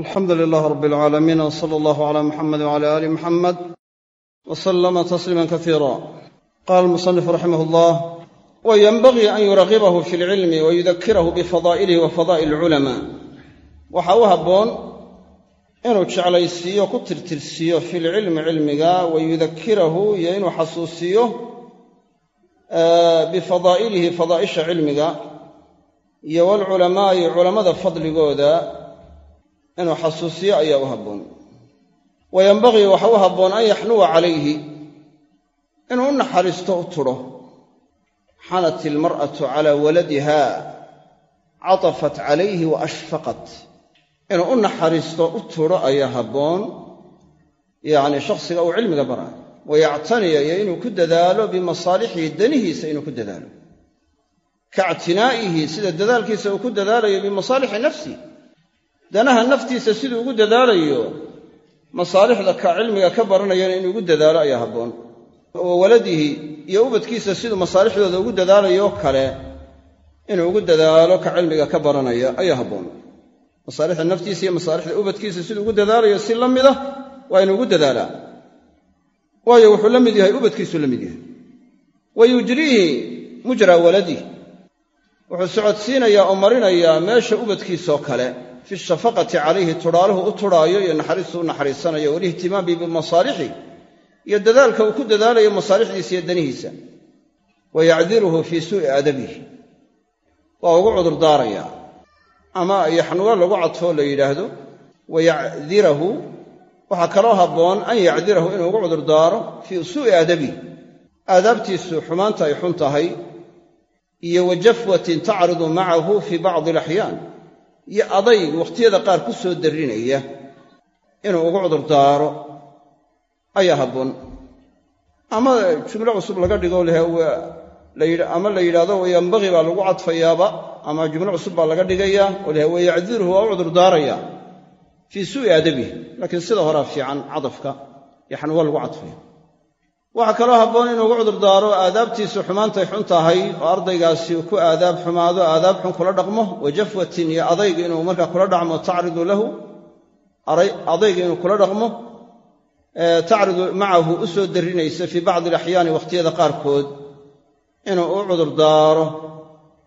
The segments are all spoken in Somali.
alxamdu lilaah rab alcaalamiin w sala allahu cala muxamed wcala aali muxamed w salama tasliima kasiira qaala almusanif raximah allah wa yenbagii an yuragibahu fi lcilmi wa yudakirahu bifadaa'ilihi wa fadaa'il alculamaa waxaa u habboon inuu jeclaysiiyo ku tirtirsiiyo fi lcilmi cilmiga wa yudakirahu iyo inuu xasuusiyo bifadaa'ilihi fadaa'isha cilmiga iyo walculamaa'i culammada fadligooda inuu xasuusiyo ayaa u habboon. Wa yenbagii waxa u habboon an yaxnuwa calayhi inuu u naxariisto u tudho xanat ilmar'atu calaa waladiha catafat calayhi wa ashfaqat. Inuu u naxariisto u tudho ayaa habboon yacni shakhsiga uu cilmiga baraayo wayactaniya iyo inuu ku dadaalo bimasaalixihi danihiisa inuu ku dadaalo. Kaictinaa'ihi sida dadaalkiisa uu ku dadaalayo bimasaalixi nafsi danaha naftiisa siduu ugu dadaalayo masaalixda ka cilmiga ka baranayana inuu ugu dadaalo ayaa habboon. Wa waladihi iyo ubadkiisa siduu masaalixdooda ugu dadaalayo kale inuu ugu dadaalo ka cilmiga ka baranaya ayaa habboon. Masaalixda naftiisa iyo masaalixda ubadkiisa siduu ugu dadaalayo si la mid ah waa inuu ugu dadaalaa. Waayo wuxuu la mid yahay ubadkiisuu la mid yahay. Wa yujriihi mujra waladih wuxuu socodsiinayaa oo marinayaa meesha ubadkiisoo kale fi shafaqati calayhi tudhaaluhu u tudhaayo iyo naxariistu u naxariisanayo walihtimaami bimasaalixi iyo dadaalka uu ku dadaalayo masaalixdiisa iyo danihiisa. Wa yacdiruhu fii suu'i adabihi. Waa ugu cudurdaarayaa ama yaxnuwo lagu cadfoo la yidhaahdo wa yacdirahu waxaa kaloo habboon an yacdirahu inuu ugu cudurdaaro fii suu'i adabihi. Aadaabtiisu xumaanta ay xun tahay iyo wa jafwatin tacridu macahu fii bacdi alaxyaan iyo adayg wakhtiyada qaar ku soo darrinaya inuu ugu cudurdaaro ayaa habboon. Ama jumlo cusub laga dhigo ama la yidhahdo wayanbagii baa lagu cadfayaaba ama jumlo cusub baa laga dhigayaa oo laha wayacdiruhu waa u cudurdaaraya fii suu'i adabihi laakiin sida horaa fiican cadafka yaxnuwa lagu cadfaya waxaa kaloo habboon inuu ugu cudurdaaro aadaabtiisu xumaantay xun tahay oo ardaygaasi ku aadaab xumaado aadaab xun kula dhaqmo wa jafwatin iyo adayg inuu markaa kula dhaqmo tacridu lahu adayg inuu kula dhaqmo tacridu macahu u soo darrinaysa fii bacdi alaxyaani wakhtiyada qaarkood. Inuu u cudurdaaro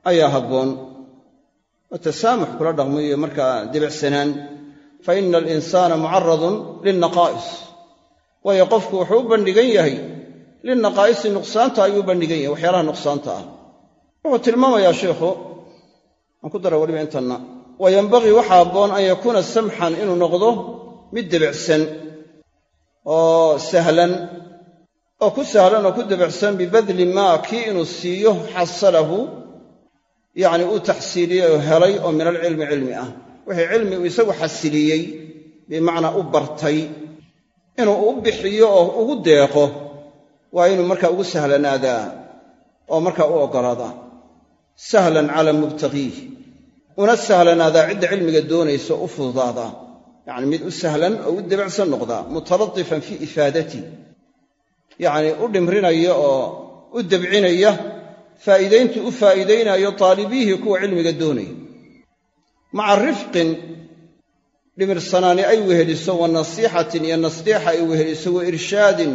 ayaa habboon. Oo kula dhaqmo iyo markaa debicsanaan fa ina alinsaana mucaradun lilnaqaa'is waayo qofku wuxuu u bandhigan yahay lilnaqaa'isi nuqsaanta ayuu u bandhigan yahay waxyaalaha nuqsaanta ah. Wuxuu tilmaamayaa sheikhu aan ku dara weliba intanna wa yenbagii waxaa habboon an yakuuna samxan inuu noqdo mid debicsan oo sahlan oo ku sahlan oo ku debicsan bibadli maa kii inuu siiyo xasalahu yacni uu taxsiiliyey oo helay oo min alcilmi cilmi ah. Wixii cilmi uu isagu xasiliyey bimacnaa u bartay inuu u bixiyo oo ugu deeqo waa inuu markaa ugu sahlanaadaa oo markaa u oggolaadaa sahlan calaa mubtagiih una sahlanaadaa cidda cilmiga doonaysa u fududaadaa yacni mid u sahlan oo u debacsan noqdaa mutalatifan fii ifaadatii yacnii u dhimrinaya oo u debcinaya faa'iidayntuu u faa'iidaynayo taalibiihi kuwa cilmiga doonaya. Maca rifqin dhimirsanaani ay weheliso wa nasiixatin iyo nasdiixa ay weheliso wa irshaadin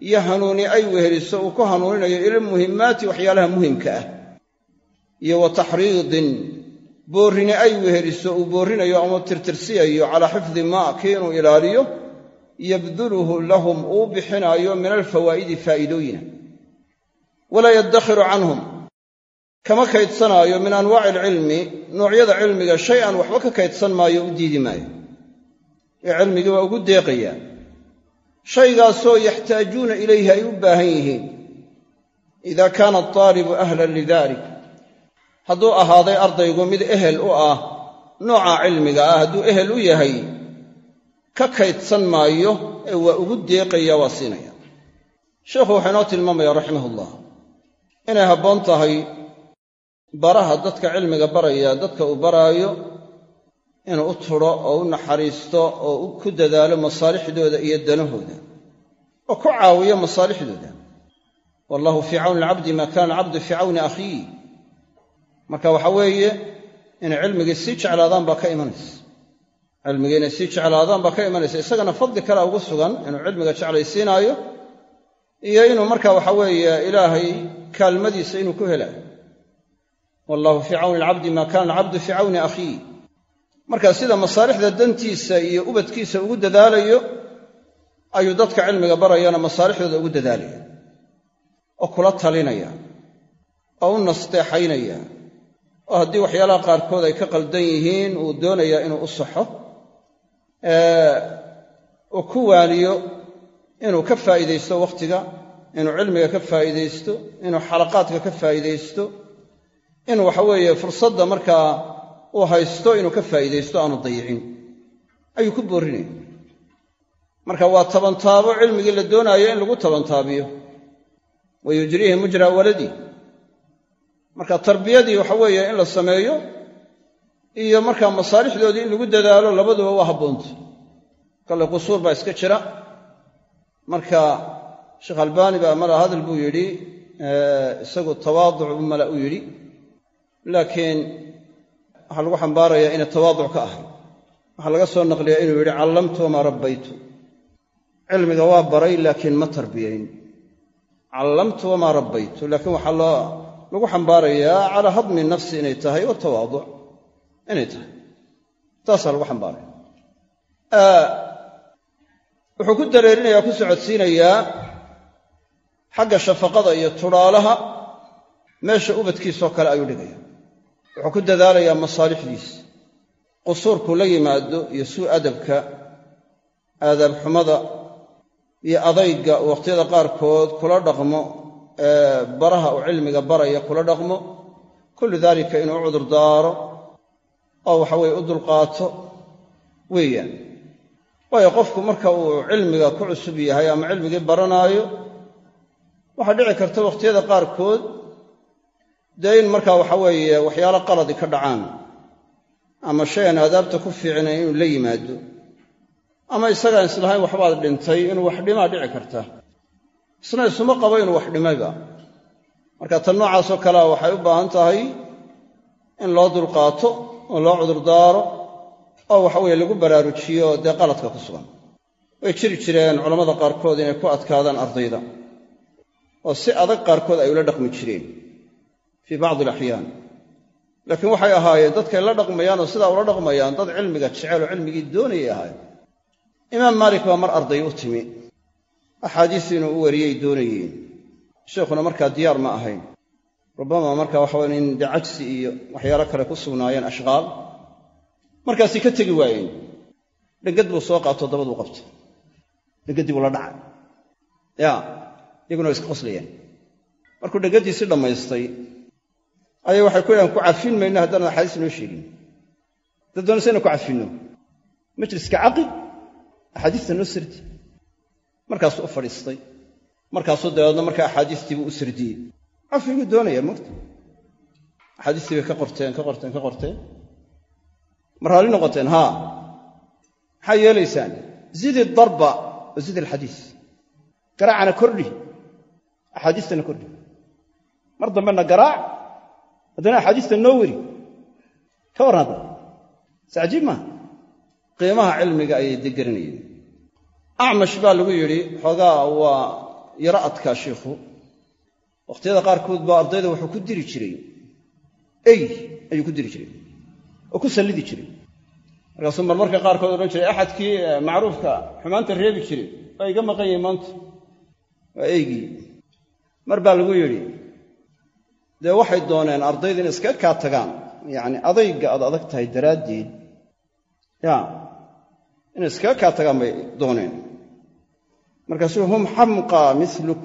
iyo hanuuni ay weheliso uu ku hanuuninayo ila muhimmaati waxyaalaha muhimka ah. Iyo wa taxriidin boorrini ay weheliso uu boorrinayo ama tirtirsiyayo calaa xifdi maa kii inuu ilaaliyo yabduluhu lahum uu bixinaayo min alfawaa'idi faa'iidooyina. Walaa yaddakhiru canhum kama kaydsanaayo min anwaaci alcilmi noocyada cilmiga shay an waxba ka kaydsan maayo u diidi maayo. Ee cilmigii waa ugu deeqayaa shaygaasoo yaxtaajuuna ilayhi ay u baahan yihiin. Ida kaana ataalibu ahlan lidalik. Hadduu ahaaday ardaygu mid ehel u ah nooca cilmiga ah hadduu ehel u yahay ka kaydsan maayo ee waa ugu deeqaya waa siinaya. Sheikhu wuxuu inoo tilmaamaya raximahullah. Inay habboon tahay baraha dadka cilmiga baraya dadka uu baraayo inuu u tudho oo u naxariisto oo ku dadaalo masaalixdooda iyo danahooda. Oo ku caawiyo masaalixdooda. Wallahu fii cawni alcabdi maa kaana alcabdu fii cawni akhiih marka waxa weeye inay cilmigii sii jeclaadaan baa ka imanaysa. Cilmiga inay sii jeclaadaan baa ka imanaysa. Isagana fadli kale ugu sugan inuu cilmiga jeclaysiinaayo iyo inuu marka waxa weeye ilaahay kaalmadiisa inuu ku helaayo. Wallahu fii cawni alcabdi maa kana alcabdu fii cawni akhiih marka sida masaalixda dantiisa iyo ubadkiisa ugu dadaalayo ayuu dadka cilmiga barayana masaalixdooda ugu dadaalaya oo kula talinaya oo u nasteexaynaya oo haddii waxyaalaha qaarkood ay ka qaldan yihiin uu doonayaa inuu u saxo uu ku waaniyo inuu ka faa'iidaysto wakhtiga inuu cilmiga ka faa'iidaysto inuu xalaqaadka ka faa'iidaysto inuu waxa weeye fursadda markaa uu haysto inuu ka faa'iidaysto aanu dayicin. Ayuu ku boorinaya marka waa tabantaabo cilmigii la doonaayo in lagu tabantaabiyo wa yujriihi mujra waladi. Marka tarbiyadii waxa weeye in la sameeyo iyo markaa masaalixdoodii in lagu dadaalo labaduba waa habboonta. Kale qusuur baa iska jira. Marka sheekh albaani baa mala hadal buu yidhi isagu tawaaduc mala u yidhi. Laakiin waxaa lagu xambaarayaa inay tawaaduc ka ahay waxaa laga soo naqliyaa inuu yidhi callamtu wamaa rabbaytu. Cilmiga waa baray laakiin ma tarbiyayn callamtu wamaa rabbaytu. Laakiin waxaa loo lagu xambaarayaa calaa hadmi nafsi inay tahay oo tawaaduc. Inay tahay. Taasaa lagu xambaaraya. Wuxuu ku dareerinayaa ku socodsiinayaa xagga shafaqada iyo tudhaalaha meesha ubadkiisoo kale ayuu dhigaya wuxuu ku dadaalayaa masaalixdiisa qusuurkuu la yimaado iyo suu adabka aadaab xumada iyo adayga uu wakhtiyada qaarkood kula dhaqmo ee baraha uu cilmiga baraya kula dhaqmo kullu daalika inuu u cudurdaaro oo waxaweye u dulqaato weeyaan. Waayo qofku marka uu cilmiga ku cusub yahay ama cilmigii baranaayo waxaa dhici karta wakhtiyada qaarkood dee in markaa waxa weeye waxyaalo qaladi ka dhacaan ama shay aan aadaabta ku fiicnayn inuu la yimaado ama isagaan islahayn waxbaad dhintay inuu wax dhimaa dhici karta. Isna isuma qabo inuu wax dhimayba marka tan noocaasoo kalea waxay u baahan tahay in loo dulqaato oo loo cudurdaaro oo waxaweye lagu baraarujiyo dee qaladka ku sugan. Way jiri jireen culammada qaarkood inay ku adkaadaan ardayda oo si adag qaarkood ay ula dhaqmi jireen fii bacdi alaxyaan laakiin waxay ahaayeen dadkay la dhaqmayaan oo sidaa ula dhaqmayaan dad cilmiga jecel oo cilmigii doonayay ahaayeen. Imaam maalik baa mar arday u timi. Axaadiis inuu u wariyey doonayeen sheikhuna markaa diyaar ma ahayn. Rubbama marka waxawaye in dee cajsi iyo waxyaalo kale ku sugnaayeen ashqaal. Markaasay ka tegi waayeen. Dhegad buu soo qaato dabaduu qabta dhegaddii buu la dhacay ya iyaguna way iska qoslayaan markuu dhegadiisii dhammaystay ayay waxay ku yidhahan ku cafin mayno haddaanan axaadiis inoo sheegin. Dad doonaysa inaan ku cafinno majliska caqi axaadiista noo sardi markaasuu u fadhiistay. Markaasuu dabeedna markaa axaadiistiibuu u sardiyey cafiguu doonaya mogta axaadiistii bay ka qorteen ka qorteen ka qorteen. Ma noqoteen? Haa. Maxaa yeelaysaan? Zidi darba zid alxadiis. Garaacana kordhi. Axaadiistana kordhi. Mar dambena garaac haddana axaadiista noo weri ka warran cajiib maaha. Qiimaha cilmiga ayay degeranayeen acmash baa lagu yidhi xoogaa waa yaro adkaa shiikhu. Wakhtiyada qaarkood baa ardayda wuxuu ku diri jiray. Ey ayuu ku diri jiray. Oo ku sallidi jiray. Markaasuu marmarka qaarkood odhan jiray axadkii macruufka xumaanta reebi jiray waa iga maqan yahay maanta. Waa eygii mar baa lagu yidhi dee waxay dooneen ardayda inay iskaga kaa tagaan. Yacni adayga aad adag tahay daraaddeed. Ya inay iskaga kaa tagaan bay dooneen. Markaasuu hum xamqa miluk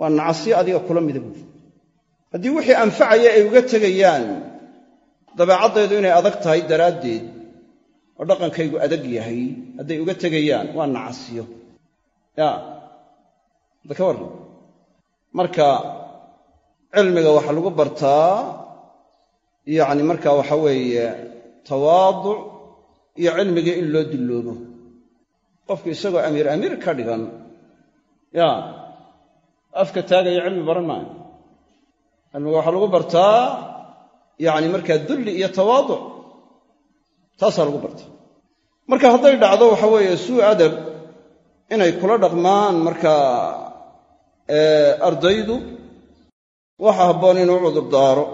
waa nacasyo adiga kula mida buuri haddii wixii anfacaya ay uga tegayaan dabeecaddaydu inay adag tahay daraaddeed oo dhaqankaygu adag yahay hadday uga tegayaan waa nacasyo ya hadda ka warran. Marka cilmiga waxaa lagu bartaa yacni marka waxa weeye tawaaduc iyo cilmigii in loo dulloobo. Qofku isagoo amiir amiir ka dhigan ya afka taagaya cilmi baran maayo. Cilmiga waxaa lagu bartaa yacni markaa dulli iyo tawaaduc taasaa lagu bartaa marka hadday dhacdo waxa weeye suu adab inay kula dhaqmaan markaa ardaydu waxa habboon inuu cudurdaaro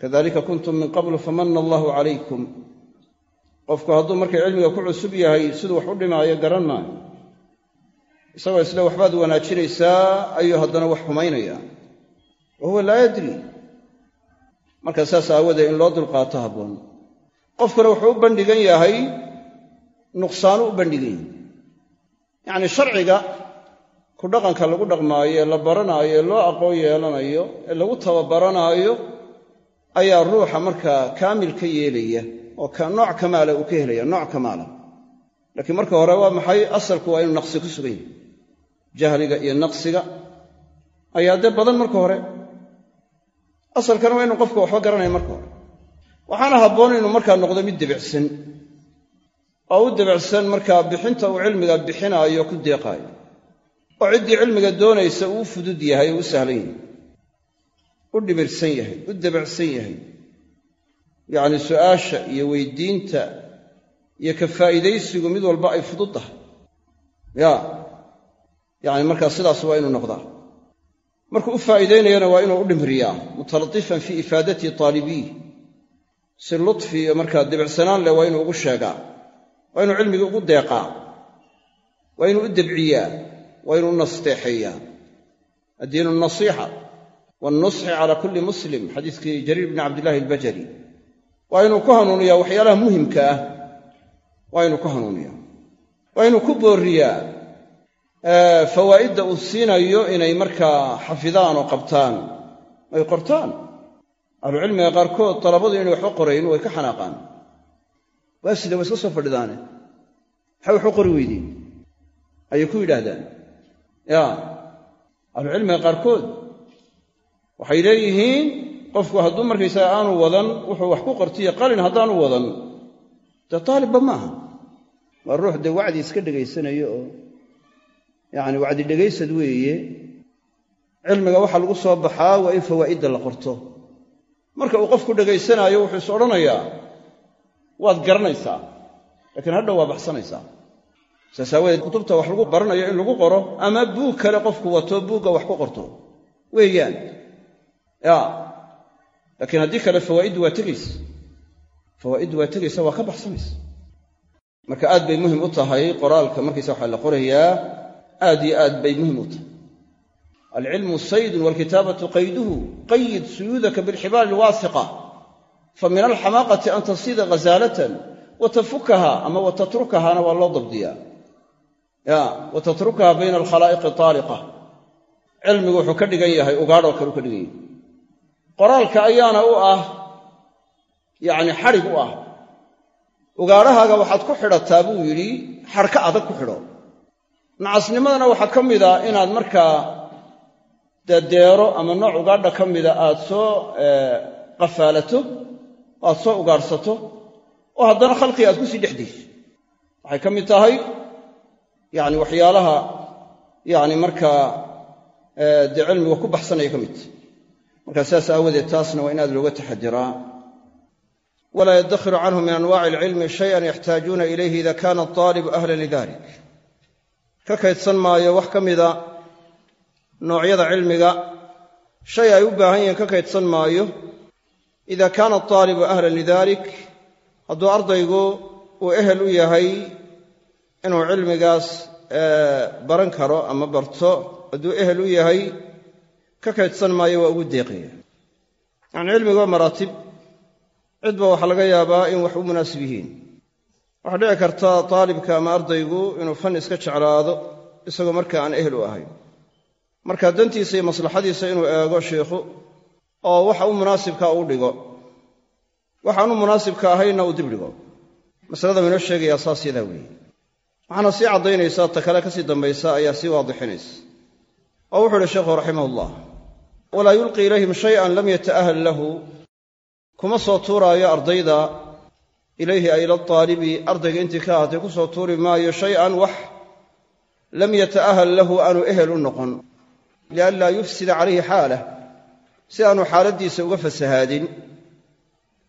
kadalika kuntum min qablu famanna allahu calaykum. Qofku hadduu markay cilmiga ku cusub yahay siduu wax u dhimaayo garan maayo. Isagoo isle waxbaad wanaajinaysaa ayuu haddana wax xumaynaya wa huwa laa yadri marka saas aawadee in loo dulqaato habboon. Qofkuna wuxuu u bandhigan yahay nuqsaanu u bandhigan yahay yacnii sharciga ku dhaqanka lagu dhaqmaayo ee la baranaayo ee loo aqoon yeelanayo ee lagu tababaranaayo ayaa ruuxa markaa kaamil ka yeelaya oo nooc kamaala uu ka helaya nooc kamaala laakiin marka hore waa maxay? Asalku waa inuu naqsi ku sugan yahay. Jahliga iyo naqsiga ayaa dee badan marka hore. Asalkana waa inu qofka waxba garanaya marka hore. Waxaana habboon inuu markaa noqdo mid debicsan. Oo u debicsan markaa bixinta uu cilmiga bixinaayo ku deeqaayo oo ciddii cilmiga doonaysa uu u fudud yahay oo u sahlan yahay u dhibirsan yahay u debicsan yahay. Yacni su'aasha iyo weydiinta iyo ka faa'iidaysigu mid walba ay fudud tahay. Ya yacni markaa sidaas waa inuu noqdaa. Markuu u faa'iidaynayana waa inuu u dhimriyaa mutalatifan fii ifaadati taalibiih si lutfi iyo markaa debicsanaan leh waa inuu ugu sheegaa waa inuu cilmigii ugu deeqaa waa inuu u debciyaa waa inuu u nasteexeeyaa. Addiinu nasiixa wannusxi cala kulli muslim xadiiskii jariir bni cabdillahi albajali. Waa inuu ku hanuuniyaa waxyaalaha muhimka ah. Waa inuu ku hanuuniyaa. Waa inuu ku boorriyaa fawaa'idda uu siinayo inay markaa xafidaan oo qabtaan. Ay qortaan. Ahlucilmiga qaarkood dalabadu inay waxba qorayn way ka xanaaqaan. Waa sida waa iska soo fadhidaane. Maxay waxu qori weydeen ayay ku yidhaahdaan ya. Ahlucilmiga qaarkood waxay leeyihiin qofku hadduu markaysaga aanu wadan wuxuu wax ku qortiyo qalin haddaanu wadan. Dee taalibba maaha waa ruux dee wacdi iska dhegaysanayo oo yacni wacdi dhegaysad weeye. Cilmiga waxaa lagu soo baxaa waa in fawaa'idda la qorto. Marka uu qofku dhegaysanaayo wuxuu is odhanayaa. Waad garanaysaa laakiin hadhow waa baxsanaysaa saas aawadeed kutubta wax lagu baranayo in lagu qoro ama buug kale qofku wato buugga wax ku qorto. Weeyaan. Ya. Laakiin haddii kale fawaa'iddu waa tegaysa fawaa'iddu waa tegaysa waa ka baxsanaysa marka aad bay muhiim u tahay qoraalka markaysa waxaa la qorayaa aad iyo aad bay muhiim u tahay. Alcilmu saydun walkitaabatu qayduhu qayid suyuudaka bilxibaal alwaasiqa. Fa min alxamaaqati an tasida ghazaalatan wa tafukaha ama wa tatrukahana waa loo dabdiyaa. ya wa tatrukaha bayna alkhalaa'iqi taaliqa cilmigu wuxuu ka dhigan yahay ugaadhoo kale u ka dhigan yahay. Qoraalka ayaana u ah yacni xadhig u ah. Ugaadhahaaga waxaad ku xidhataa buu yidhi xadhka adag ku xidho. Nacasnimadana waxaa ka mid a inaad markaa dedeero ama nooc ugaadha ka mida aad soo qafaalato aad soo ugaadhsato oo haddana khalqiga aad ku sii dhex waxay ka mid tahay yacni waxyaalaha yacni markaa dee cilmiga ku baxsanaya ka mid. Tahay markaa sidaas aawadeed taasna waa in aad looga taxadiraa walaa yaddakhiru canhu min anwaaci alcilmi shayan yaxtaajuuna ilayhi ida kana altaalibu ahlan lidalik. Ka kaydsan maayo wax ka mida noocyada cilmiga. Shay ay u baahan yihiin ka kaydsan maayo. Ida kaana altaalibu ahlan lidalik hadduu ardaygu uu ehel u yahay inuu cilmigaas baran karo ama barto hadduu ehel u yahay ka kaydsan maayo waa ugu deeqaya. Yacni cilmiga waa maraatib. Cidba waxaa laga yaabaa in wax u munaasib yihiin. Waxaa dhici karta taalibka ama ardaygu inuu fan iska jeclaado isagoo markaa aan ehel u ahayn. Marka dantiisa iyo maslaxadiisa inuu eego sheikhu oo waxa u munaasibkaa uu dhigo waxaan u munaasibka ahaynna uu dib dhigo. Masalada inoo sheegayaa saas yadaa weeye waxaana sii caddaynaysaa ta kale ka sii dambaysa ayaa sii waadixinaysa. Oo wuxuu uhi sheekhu raximah ullah walaa yulqi ilayhim shayan lam yata'ahal lahu. Kuma soo tuuraayo ardayda ilayhi ay ila aalibi ardayga intii ka ahaatay ku soo tuuri maayo shay-an wax lam yata'ahal lahu aanu ehel u noqon. Lianlaa yufsida calayhi xaalah si aanu xaaladdiisa uga fasahaadin.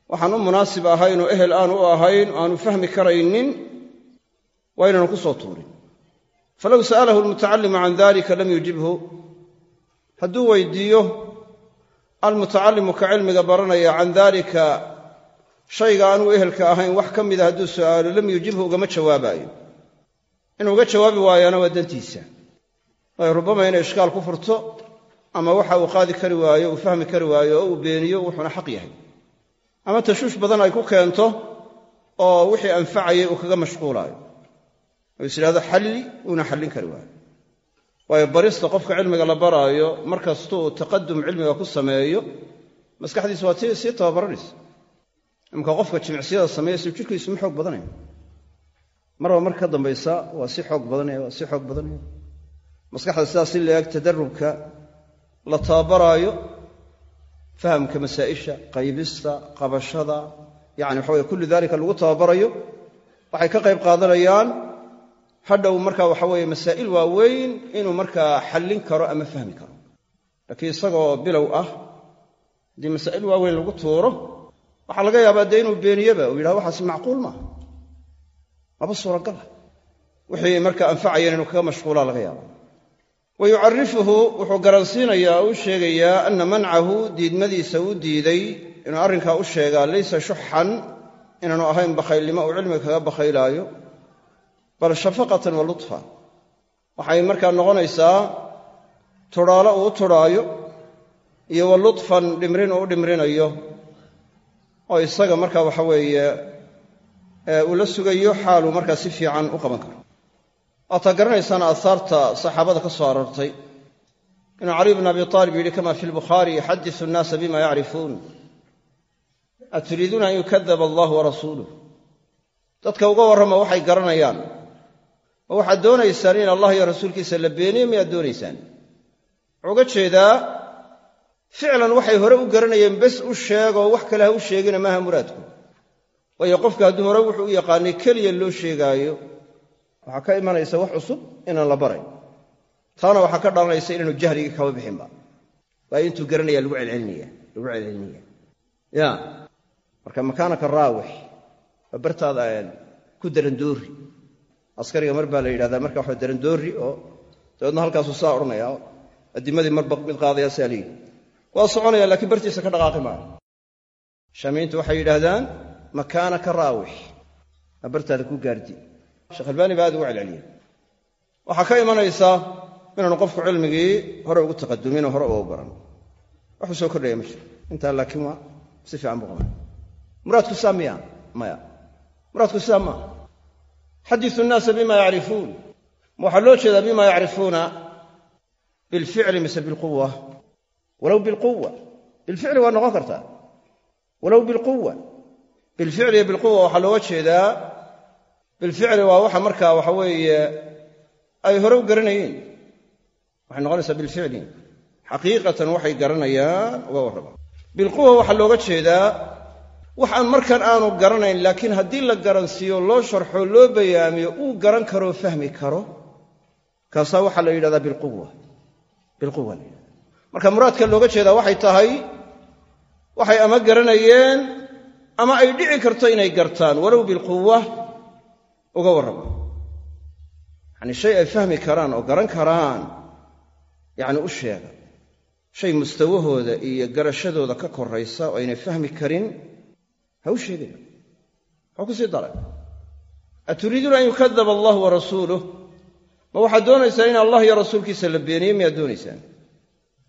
Waxaan u munaasib ahayn oo ehel aanu u ahayn aanu fahmi karaynin waa inaanu ku soo tuurin. Falow sa'alahu almutacallimu can dalika lam yujibhu. Hadduu weydiiyo almutacallimu ka cilmiga baranaya can dalika shayga aanuu ehelka ahayn wax ka mida hadduu su'aalo lam yujibhu ugama jawaabaayo. Inuu uga jawaabi waayaana waa dantiisa. Waayo rubama inay ishkaal ku furto ama waxa uu qaadi kari waayo uu fahmi kari waayo oo uu beeniyo wuxuuna xaq yahay. Ama tashuush badan ay ku keento oo wixii anfacayay uu kaga mashquulaayo oo is idhahdo xalli uuna xallin kari waayo. Waayo barista qofka cilmiga la baraayo mar kastuu taqadum cilmiga ku sameeyo maskaxdiisu waa sii tababaranaysa. Imka qofka jimicsiyada sameeyaysu jirkiisu ma xoog badanaya marba mar ka dambaysa waa si xoog badanaya waa si xoog badanaya maskaxda sidaas si la-eg tadarubka la tababaraayo fahamka masaa'isha qaybista qabashada yani waxa weye kullu dalika lagu tababarayo waxay ka qayb qaadanayaan hadhow marka waxa weeye masaa'il waaweyn inuu markaa xallin karo ama fahmi karo. Laakiin isagoo bilow ah haddii masaa'il waaweyn lagu tuuro waxaa laga yaabaa dee inuu beeniyeba uu yidhahdo waxaasi macquul maaha maba suuragala wixii marka anfacayeen inuu kaga mashquulaa laga yaaba wa yucarifuhu wuxuu garansiinayaa oo u sheegayaa anna mancahu diidmadiisa uu diiday inuu arrinkaa u sheegaa laysa shuxan inaanu ahayn bakhaylnimo uu cilmiga kaga bakhaylaayo bal shafaqatan wa lutfa waxay markaa noqonaysaa tudhaalo uu u tudhaayo iyo wa lutfan dhimrin uu u dhimrinayo. Oo isaga marka waxa weeye uu sugayo xaaluu markaa si fiican u qaban karo. Waataa garanaysaan aahaarta saxaabada ka soo aroortay. Inuu caliy bn abi aalib yidhi kama fi lbukhaari xadisu nnaasa bima yacrifuun. Aturiiduuna an yukadaba allahu warasuuluh dadka uga warrama waxay garanayaan ma waxaad doonaysaan in allah iyo rasuulkiisa la beeniyo miyaad doonaysaan? Wuxuu uga jeedaa ficlan waxay hore u garanayeen bes u sheegoo wax kale ha u sheegina maaha muraadku. Waayo qofka hadduu hore wuxuu u yaqaanay keliya loo sheegaayo waxaa ka imanaysa wax cusub inaan la barayn taana waxaa ka dhalanaysa inaanu jahrigii kaba bixinba waayo intuu garanaya lagu celcelinaya lagu celcelinaya ya marka makaanaka raawix waa bartaada ku darandoori askariga mar baa la yidhahdaa marka waxa darandoori oo dabeedna halkaasuu saa odhanaya addimadii marba mid qaadaya saa leeyihi waa soconaya laakiin bartiisa ka dhaqaaqi maayo. Shaamiintu waxay yidhaahdaan makaanaka raawix. Bartaada ku gaardi. Sheekh baa aad ugu celceliya waxaa ka imanaysa inaanu qofku cilmigii hore ugu taqadumin oo hore ugu baran waxuu soo kordhaya ma intaa laakiin waa si fiican buu muraadku saa miya maya. Muraadku sidaa maaha xadisu nnaasa bima yacrifuun. Ma waxaa loo jeedaa bima yacrifuuna bilficli mise bilquwa. Walow bilquwa. Bilficli waa noqon kartaa. Walow bilquwa. Bilficli iyo bilquwa waxaa looga jeedaa. Bilficli waa waxa markaa waxa weeye ay hore u garanayeen waxay noqonaysaa bilficli. Xaqiiqatan waxay garanayaan uga warrama bilquwa waxaa looga jeedaa wax aan markan aanu garanayn laakiin haddii la garansiiyo loo sharxo loo bayaamiyo uu garan karoo fahmi karo kaasaa waxaa la yidhahdaa bilquwa. Bilquwa la yidhahda marka muraadka looga jeedaa waxay tahay waxay ama garanayeen ama ay dhici karto inay gartaan. Walow bilquwa uga warrama. Yacni shay ay fahmi karaan oo garan karaan yacni u sheega. Shay mustawahooda iyo garashadooda ka koraysa oo aynay fahmi karin ha u sheegaya waxuu ku daray aturiiduuna an yukadaba allahu wa rasuuluh ma waxaad doonaysaa in allah iyo rasuulkiisa la beeniyo miyaad doonaysaan?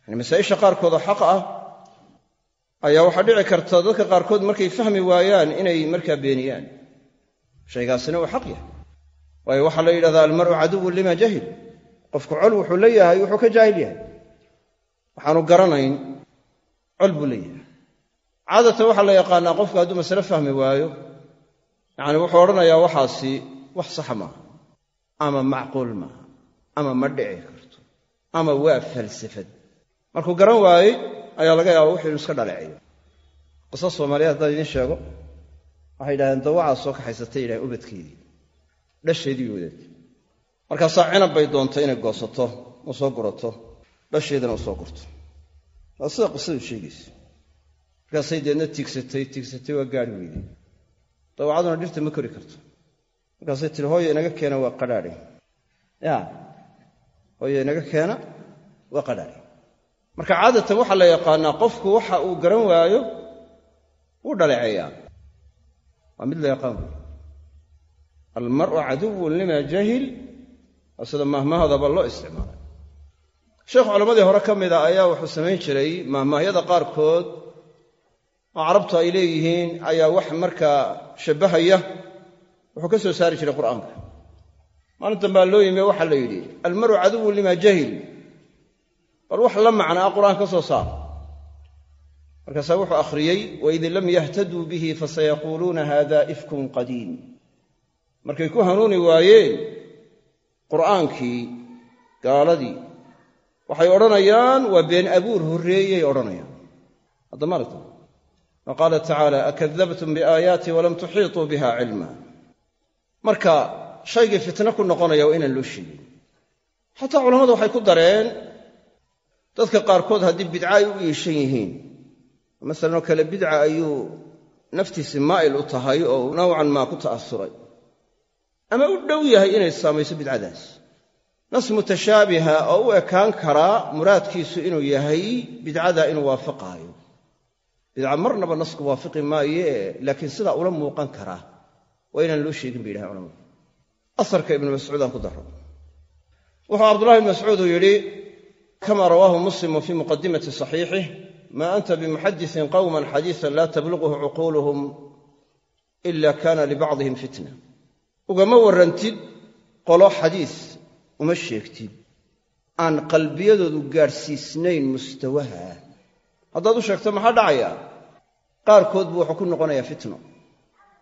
Yani masaa'isha qaarkood oo xaq ah ayaa waxaa dhici karta. Dadka qaarkood markay fahmi waayaan inay markaa beeniyaan. Shaygaasina uu xaq yahay. Waayo waxaa la yidhahdaa almar'u caduwun lima jahil. Qofku col wuxuu la yahay wuxuu ka jaahil yahay. Waxaanu garanayn col buu leeyahay caadatan waxaa la yaqaanaa qofku hadduu masale fahmi waayo yacani wuxuu odhanayaa waxaasi wax saxa maaha ama macquul maaha ama ma dhici karto. Ama waa falsafad. Markuu garan waayey ayaa laga yaaba wuxuu inu iska dhaleeceeyo qisa soomaaliyeed haddaan idiin sheego waxay yidhahdeen dawacaa soo kaxaysatay yidhahen ubadkeedii. Dhasheedii wadaed markaasaa cinab bay doontay inay goosato u soo gurato. Dhasheedana u soo gurto. Sida qisadu sheegaysa markaasay deedna tiigsatay tiigsatay waa gaari weydey dawacaduna dhirta ma kori karto. Markaasay tiri hooyo inaga keena waa qadhaadhi. Ya hooyo inaga keena waa qadhaadhi. Marka caadatan waxaa la yaqaanaa qofku waxa uu garan waayo wuu dhaleeceeyaa. Waa mid la yaqaan almar'u caduwun lima jahil waa sida mahmahodaba loo isticmaalay. Sheekh culammadii hore ka mida ayaa wuxuu samayn jiray mahmaahyada qaarkood oo carabtu ay leeyihiin ayaa wax markaa shabbahaya wuxuu ka soo saari jiray qur'aanka. Maalintan baa loo yimi waxaa la yidhi almaru caduwun lima jahil. Bal wax la macnaa qur'aan ka soo saar. Markaasaa wuxuu akhriyey waid lam yahtaduu bihi fasayaquuluuna hada ifkun qadiim. Markay ku hanuuni waayeen qur'aankii gaaladii waxay odhanayaan waa been abuur horreeyey odhanayaan. Haddamaalta wa qaala tacaala akadabtum biaayaati walam tuxiituu biha cilma marka shaygii fitno ku noqonaya waa inaan loo sheegin xataa culammadu waxay ku dareen dadka qaarkood haddii bidca ay u iishan yihiin masalan oo kale bidca ayuu naftiisi maa'il u tahay oo nowcan maa ku ta'asuray ama u dhow yahay inay saamayso bidcadaas nas mutashaabiha oo u ekaan karaa muraadkiisu inuu yahay bidcada inuu waafaqaayo bidca marnaba nasku waafiqi maaye laakiin sidaa ula muuqan karaa. Waa inaan loo sheegin bay yidhahan culamadu. Asarka ibnu mascuud aan ku daro wuxuu cabdullahi ibn mascuud uu yidhi kama rawaahu muslimu fii muqadimati saxiixih maa anta bimuxadisin qowman xadiisan laa tabluquhu cuquuluhum ila kana libacdihim fitna. Ugama warrantid qolo xadiis uma sheegtid. Aan qalbiyadoodu gaadhsiisnayn mustawaha haddaad u sheegto maxaa dhacaya? qaarkood buu wuxuu ku noqonayaa fitno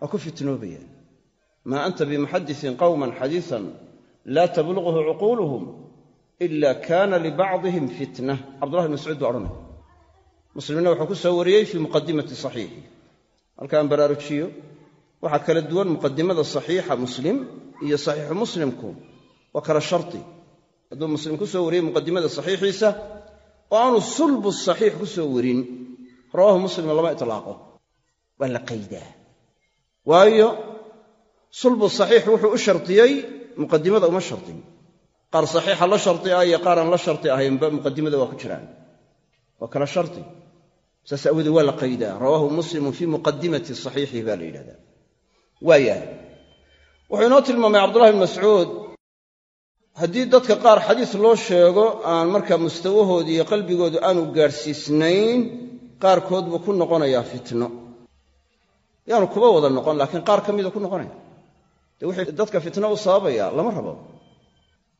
waa ku fitnoobaya. maa anta bimuxadisin qowman xadiisan laa tabluquhu cuquuluhum ila kana libacdihim fitna. Cabdullahi bn mascuud baa odhanaya. Muslimna wuxuu ku soo wariyey fii muqadimati saxiixi halkaan baraarujiyo waxaa kala duwan muqadimada saxiixa muslim iyo saxiixu muslimku waa kala sharti. Hadduu muslim ku soo wariyey muqadimada saxiixiisa oo aanu sulbu saxiix ku soo warin rawaahu muslimna lama itlaaqo. Waa la qaydaa. Waayo sulbu saxiix wuxuu u shardiyey muqadimada uma shardin qaar saxiixa la shardi ah iyo qaar aan la shardi ahaynba muqadimada waa ku jiraan. Waa kala shardi saas aawoodee waa la qaydaa. Rawaahu muslimun fii muqadimati saxiixihi baa la yidhahdaa. Waayahay. Wuxuu inoo tilmaamay cabdullahi bn mascuud haddii dadka qaar xadiis loo sheego aan markaa mustawahooda iyo qalbigoodu aanu gaadhsiisnayn qaarkood buu ku noqonayaa fitno. Yaanu kuba wada noqon laakiin qaar ka mida ku noqonaya. Dee wixii dadka fitno u sababaya lama rabo.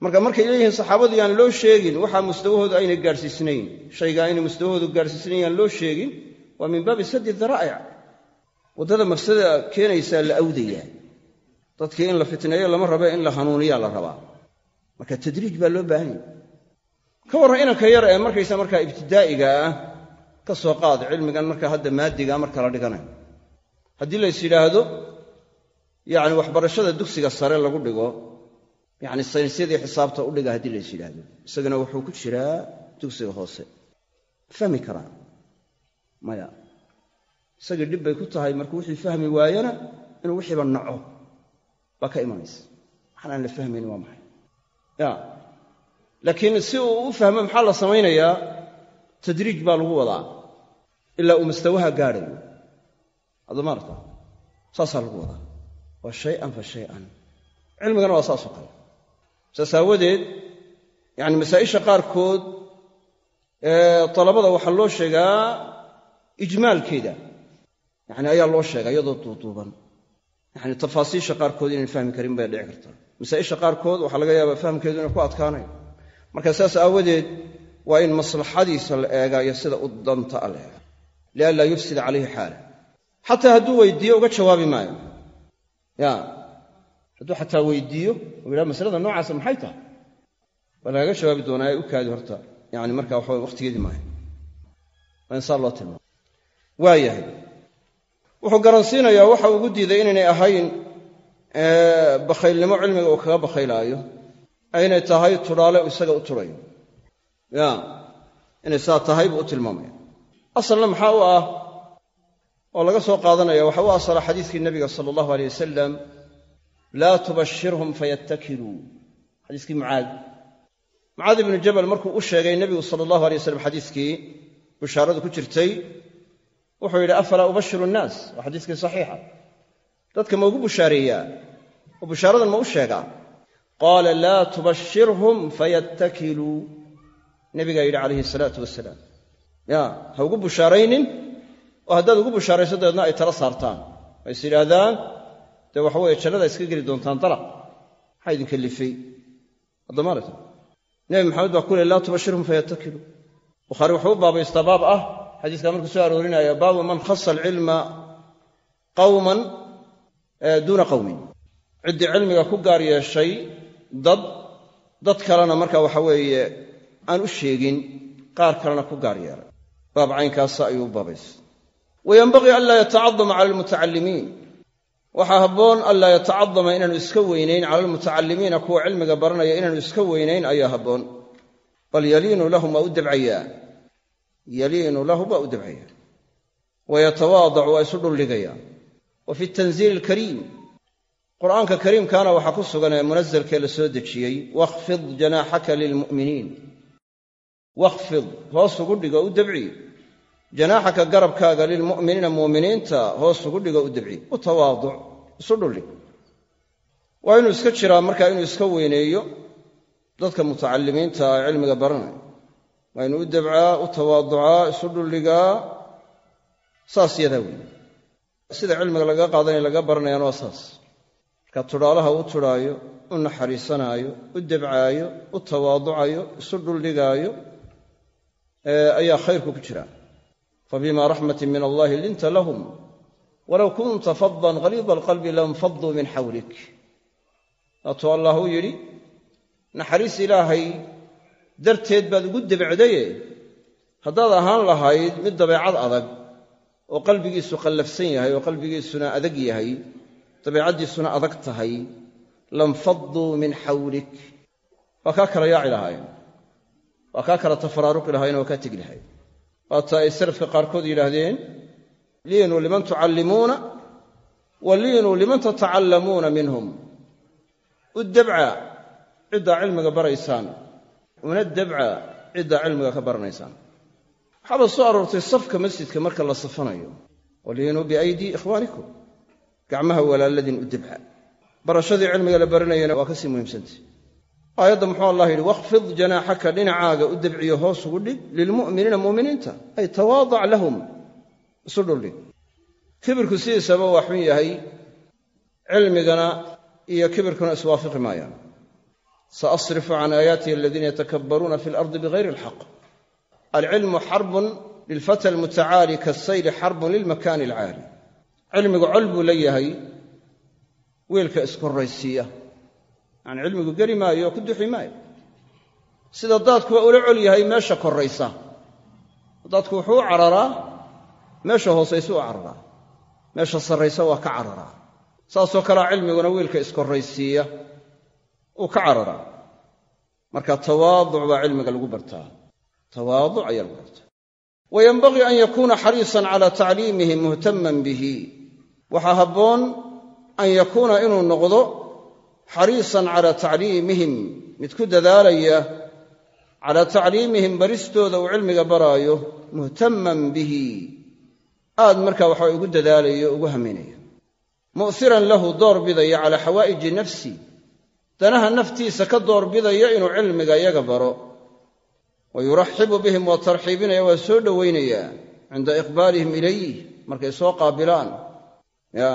Marka markay leeyihiin saxaabadu yaan loo sheegin waxaa mustawahoodu aynay gaadhsiisnayn shayga aynay mustawahoodu gaadhsiisnayn yaan loo sheegin waa min baabi saddi daraa'ic waddada mafsada keenaysaa la awdayaa dadkii in la fitneeyo lama rabe in la hanuuniyaa la rabaa marka tadriij baa loo baahan yahy ka warran inanka yar ee markaysa markaa ibtidaa'iga ah ka soo qaad cilmigan markaa hadda maadigaa marka la dhiganayo haddii lays yidhaahdo yacni waxbarashada dugsiga sare lagu dhigo yacni saynisyadii xisaabta u dhiga haddii lays yidhaahdo isagana wuxuu ku jiraa dugsiga hoose. Fahmi karaa maya. Isagii dhib bay ku tahay markuu wixii fahmi waayana inuu wixiiba naco baa ka imanaysa. Waxaan aan la fahmayni waa maxay laakiin si uu u fahmo maxaa la samaynayaa? Tadriij baa lagu wadaa. Ilaa uu mustawaha gaadhayo adamaarta saasaa lagu wadaa. Waa shay-an fa shay-an. Cilmigana waa saasoo kale. Saas aawadeed yacni masaa'isha qaarkood dalabada waxaa loo sheegaa ijmaalkeeda. Yani ayaa loo sheegaa iyadoo duuduuban. Yani tafaasiisha qaarkood inaan fahmi karin bay dhici kartaa masaa'isha qaarkood waxaa laga yaabaa fahamkeedu inay ku adkaanayo. Marka saas aawadeed waa in maslaxadiisa la eegaa iyo sida u danta a la eega lianlaa yufsida calayhi xaala. Xataa hadduu weydiiyo uga jawaabi maayo. Ya hadduu xataa weydiiyo u yidhaha masalada noocaasa maxay tahay? Waa lagaga jawaabi doonaa ee u kaadi horta. Yani marka waxa waqtigeedii maayo waa in saa loo tilmaamo. Waayahay. Wuxuu garansiinayaa waxa ugu diiday inaynay ahayn bakhaylnimo cilmiga uu kaga bakhaylaayo aynay tahay tudhaale isaga u tudhayo ya inay saa tahay buu u tilmaamaya. Asalna maxaa u ah? Oo laga soo qaadanaya waxa u asala xadiiskii nabiga sala allahu aleyh wasalam laa tubashirhum fayattakiluu xadiiskii mucaad. Mucaad ibnu jabal markuu u sheegay nebigu sala allahu alay waslam xadiiskii bishaaradu ku jirtay wuxuu yidhi afalaa ubashiru nnaas? Waa xadiiskii saxiixa dadka ma ugu bushaareeyaa oo bishaaradan ma u sheegaa qaala laa tubashirhum fayattakiluu nebigaa yidhi calayhi salaatu wasalaam ya ha ugu bushaaraynin? Oo haddaad ugu bushaarayso dabeedna ay tala saartaan. Ay is yidhaahdaan? Dee waxa weeye jannada iska geli doontaan dalaq maxaa idin kallifay addamaalata nebi maxamed baa ku le laa tubashirhum fayattakiluu bukhaari wuxuu u baabaystaa baab ah. Xadiiskaa markuu soo aroorinaya baabu man khasa alcilma qawman duuna qawmin. Ciddii cilmiga ku gaar yeeshay dad dad kalena marka waxa weeye aan u sheegin qaar kalena ku gaar yeelay baab caynkaasa ayuu u baabaystay wayenbagii anlaa yatacadama cala almutacallimiin waxaa habboon anlaa yatacadama inaanu iska weynayn cala almutacallimiina kuwa cilmiga baranaya inaanu iska weynayn ayaa habboon. Bal yaliinu lahum waa u dabcayaa. Yaliinu lahum waa u dabcayaa. Wayatawaadacu waa isu dhuldhigayaa wa fi tanziili alkariim qur'aanka kariimkaana waxaa ku sugan ee munasalkee la soo dejiyey wakhfid janaaxaka lilmu'miniin wakhfid hoos ugu dhigo u dabci. Janaaxaka garabkaaga lilmu'miniina mu'miniinta hoos ugu dhigo u dabci. U tawaaduc isu dhuldhig waa inuu iska jiraa markaa inuu iska weyneeyo dadka mutacallimiinta ee cilmiga baranaya waa inuu u dabcaa u tawaaducaa isu dhuldhigaa saas yadaa weeye sida cilmiga laga qaadanaya laga baranayaana waa saas. Marka tudhaalaha u tudhaayo u naxariisanaayo u debcaayo u tawaaducayo isu dhuldhigaayo ayaa khayrku ku jira. Fabima raxmatin min allahi linta lahum. Walow kunta fadan haliida alqalbi lanfaduu min xawlik waatuu allah uu yidhi naxariis ilaahay darteed baad ugu debcdaye haddaad ahaan lahayd mid dabeecad adag oo qalbigiisu qallafsan yahay oo qalbigiisuna adag yahay dabeicaddiisuna adag tahay lanfaduu min xawlik waa kaa kala yaaci lahaayeen. Waa kaa kala tafaraaruqi lahayen waa kaa tegi lahayen waata ay salafka qaarkood yidhaahdeen liinuu liman tucallimuuna wa liinuu liman tatacallamuuna minhum. U dabca ciddaa cilmiga baraysaan una dabca ciddaa cilmiga ka baranaysaan waxaaba soo aroortay safka masjidka marka la safanayo. Waliinuu biaydii ikhwaanikum. Gacmaha walaaladiin u dabca barashadii cilmiga la baranayana waa ka sii aayadda muxuu allah yidhi wakhfid janaaxaka dhinacaaga u dabciyo hoos ugu dhig lilmu'miniina mu'miniinta. Ay tawaadac lahum. Isu dhuldhig kibirku sidiisaba waa xun yahay. Cilmigana iyo kibirkuna iswaafiqi maayaan. Saasrifu can aayaatihi aladiina yatakabbaruuna fi alardi bigayri alxaq alcilmu xarbun lilfata almutacaali kaasayli xarbun lilmakaani alcaali cilmigu col buu la yahay wiilka iskorraysiiya yacni cilmigu geli maayo oo ku duxi maayo sida daadku waa ula col yahay meesha korraysa daadku wuxuu u cararaa meesha hoosaysu u cararaa meesha sarraysa waa ka cararaa saasoo kalea cilmiguna wiilka iskorraysiiya uu ka cararaa marka tawaaduc baa cilmiga lagu bartaa tawaaduc ayaa lagu bartaa wayenbagii an yakuuna xariisan cala tacliimihi muhtaman bihi. Waxaa habboon an yakuuna inuu noqdo xariisan cala tacliimihim mid ku dadaalaya calaa tacliimihim baristooda uu cilmiga baraayo muhtaman bihi. Aad markaa waxa ugu dadaalayo ugu haminaya. Mu'hiran lahu door bidaya calaa xawaa'iji nafsi. Danaha naftiisa ka doorbidaya inuu cilmiga iyaga baro wa yuraxibu bihim waa tarxiibinaya waa soo dhowaynayaa cinda iqbaalihim ilayh markay soo qaabilaan ya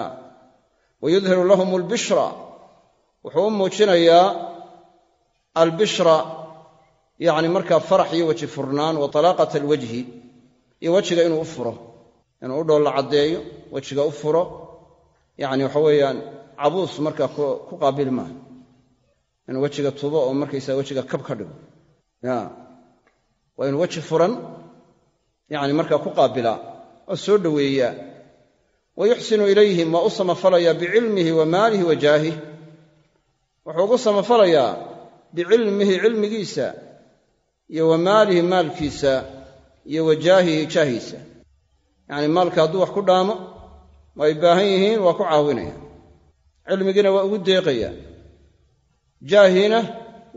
wa yudhiru lahum albishra wuxuu u muujinayaa albishra yacni markaa farax iyo weji furnaan wa talaaqata alwajhi iyo wejiga inuu u furo inuu u dhoolla caddeeyo wejiga u furo yacni waxa weeyaan cabuus markaa ku qaabili maaha inuu wejiga tubo oo markaysaa wejiga kab ka dhigo waa inuu weji furan yacni markaa ku qaabilaa oo soo dhoweeyaa wa yuxsinu ilayhim waa u samafalayaa bicilmihi wa maalihi wa jaahih wuxuu ugu samafalayaa bicilmihi cilmigiisa iyo wa maalihi maalkiisa iyo wa jaahihi jaahiisa. Yacni maalka hadduu wax ku dhaamo oo ay baahan yihiin waa ku caawinaya. Cilmigiina waa ugu deeqaya. Jaahiina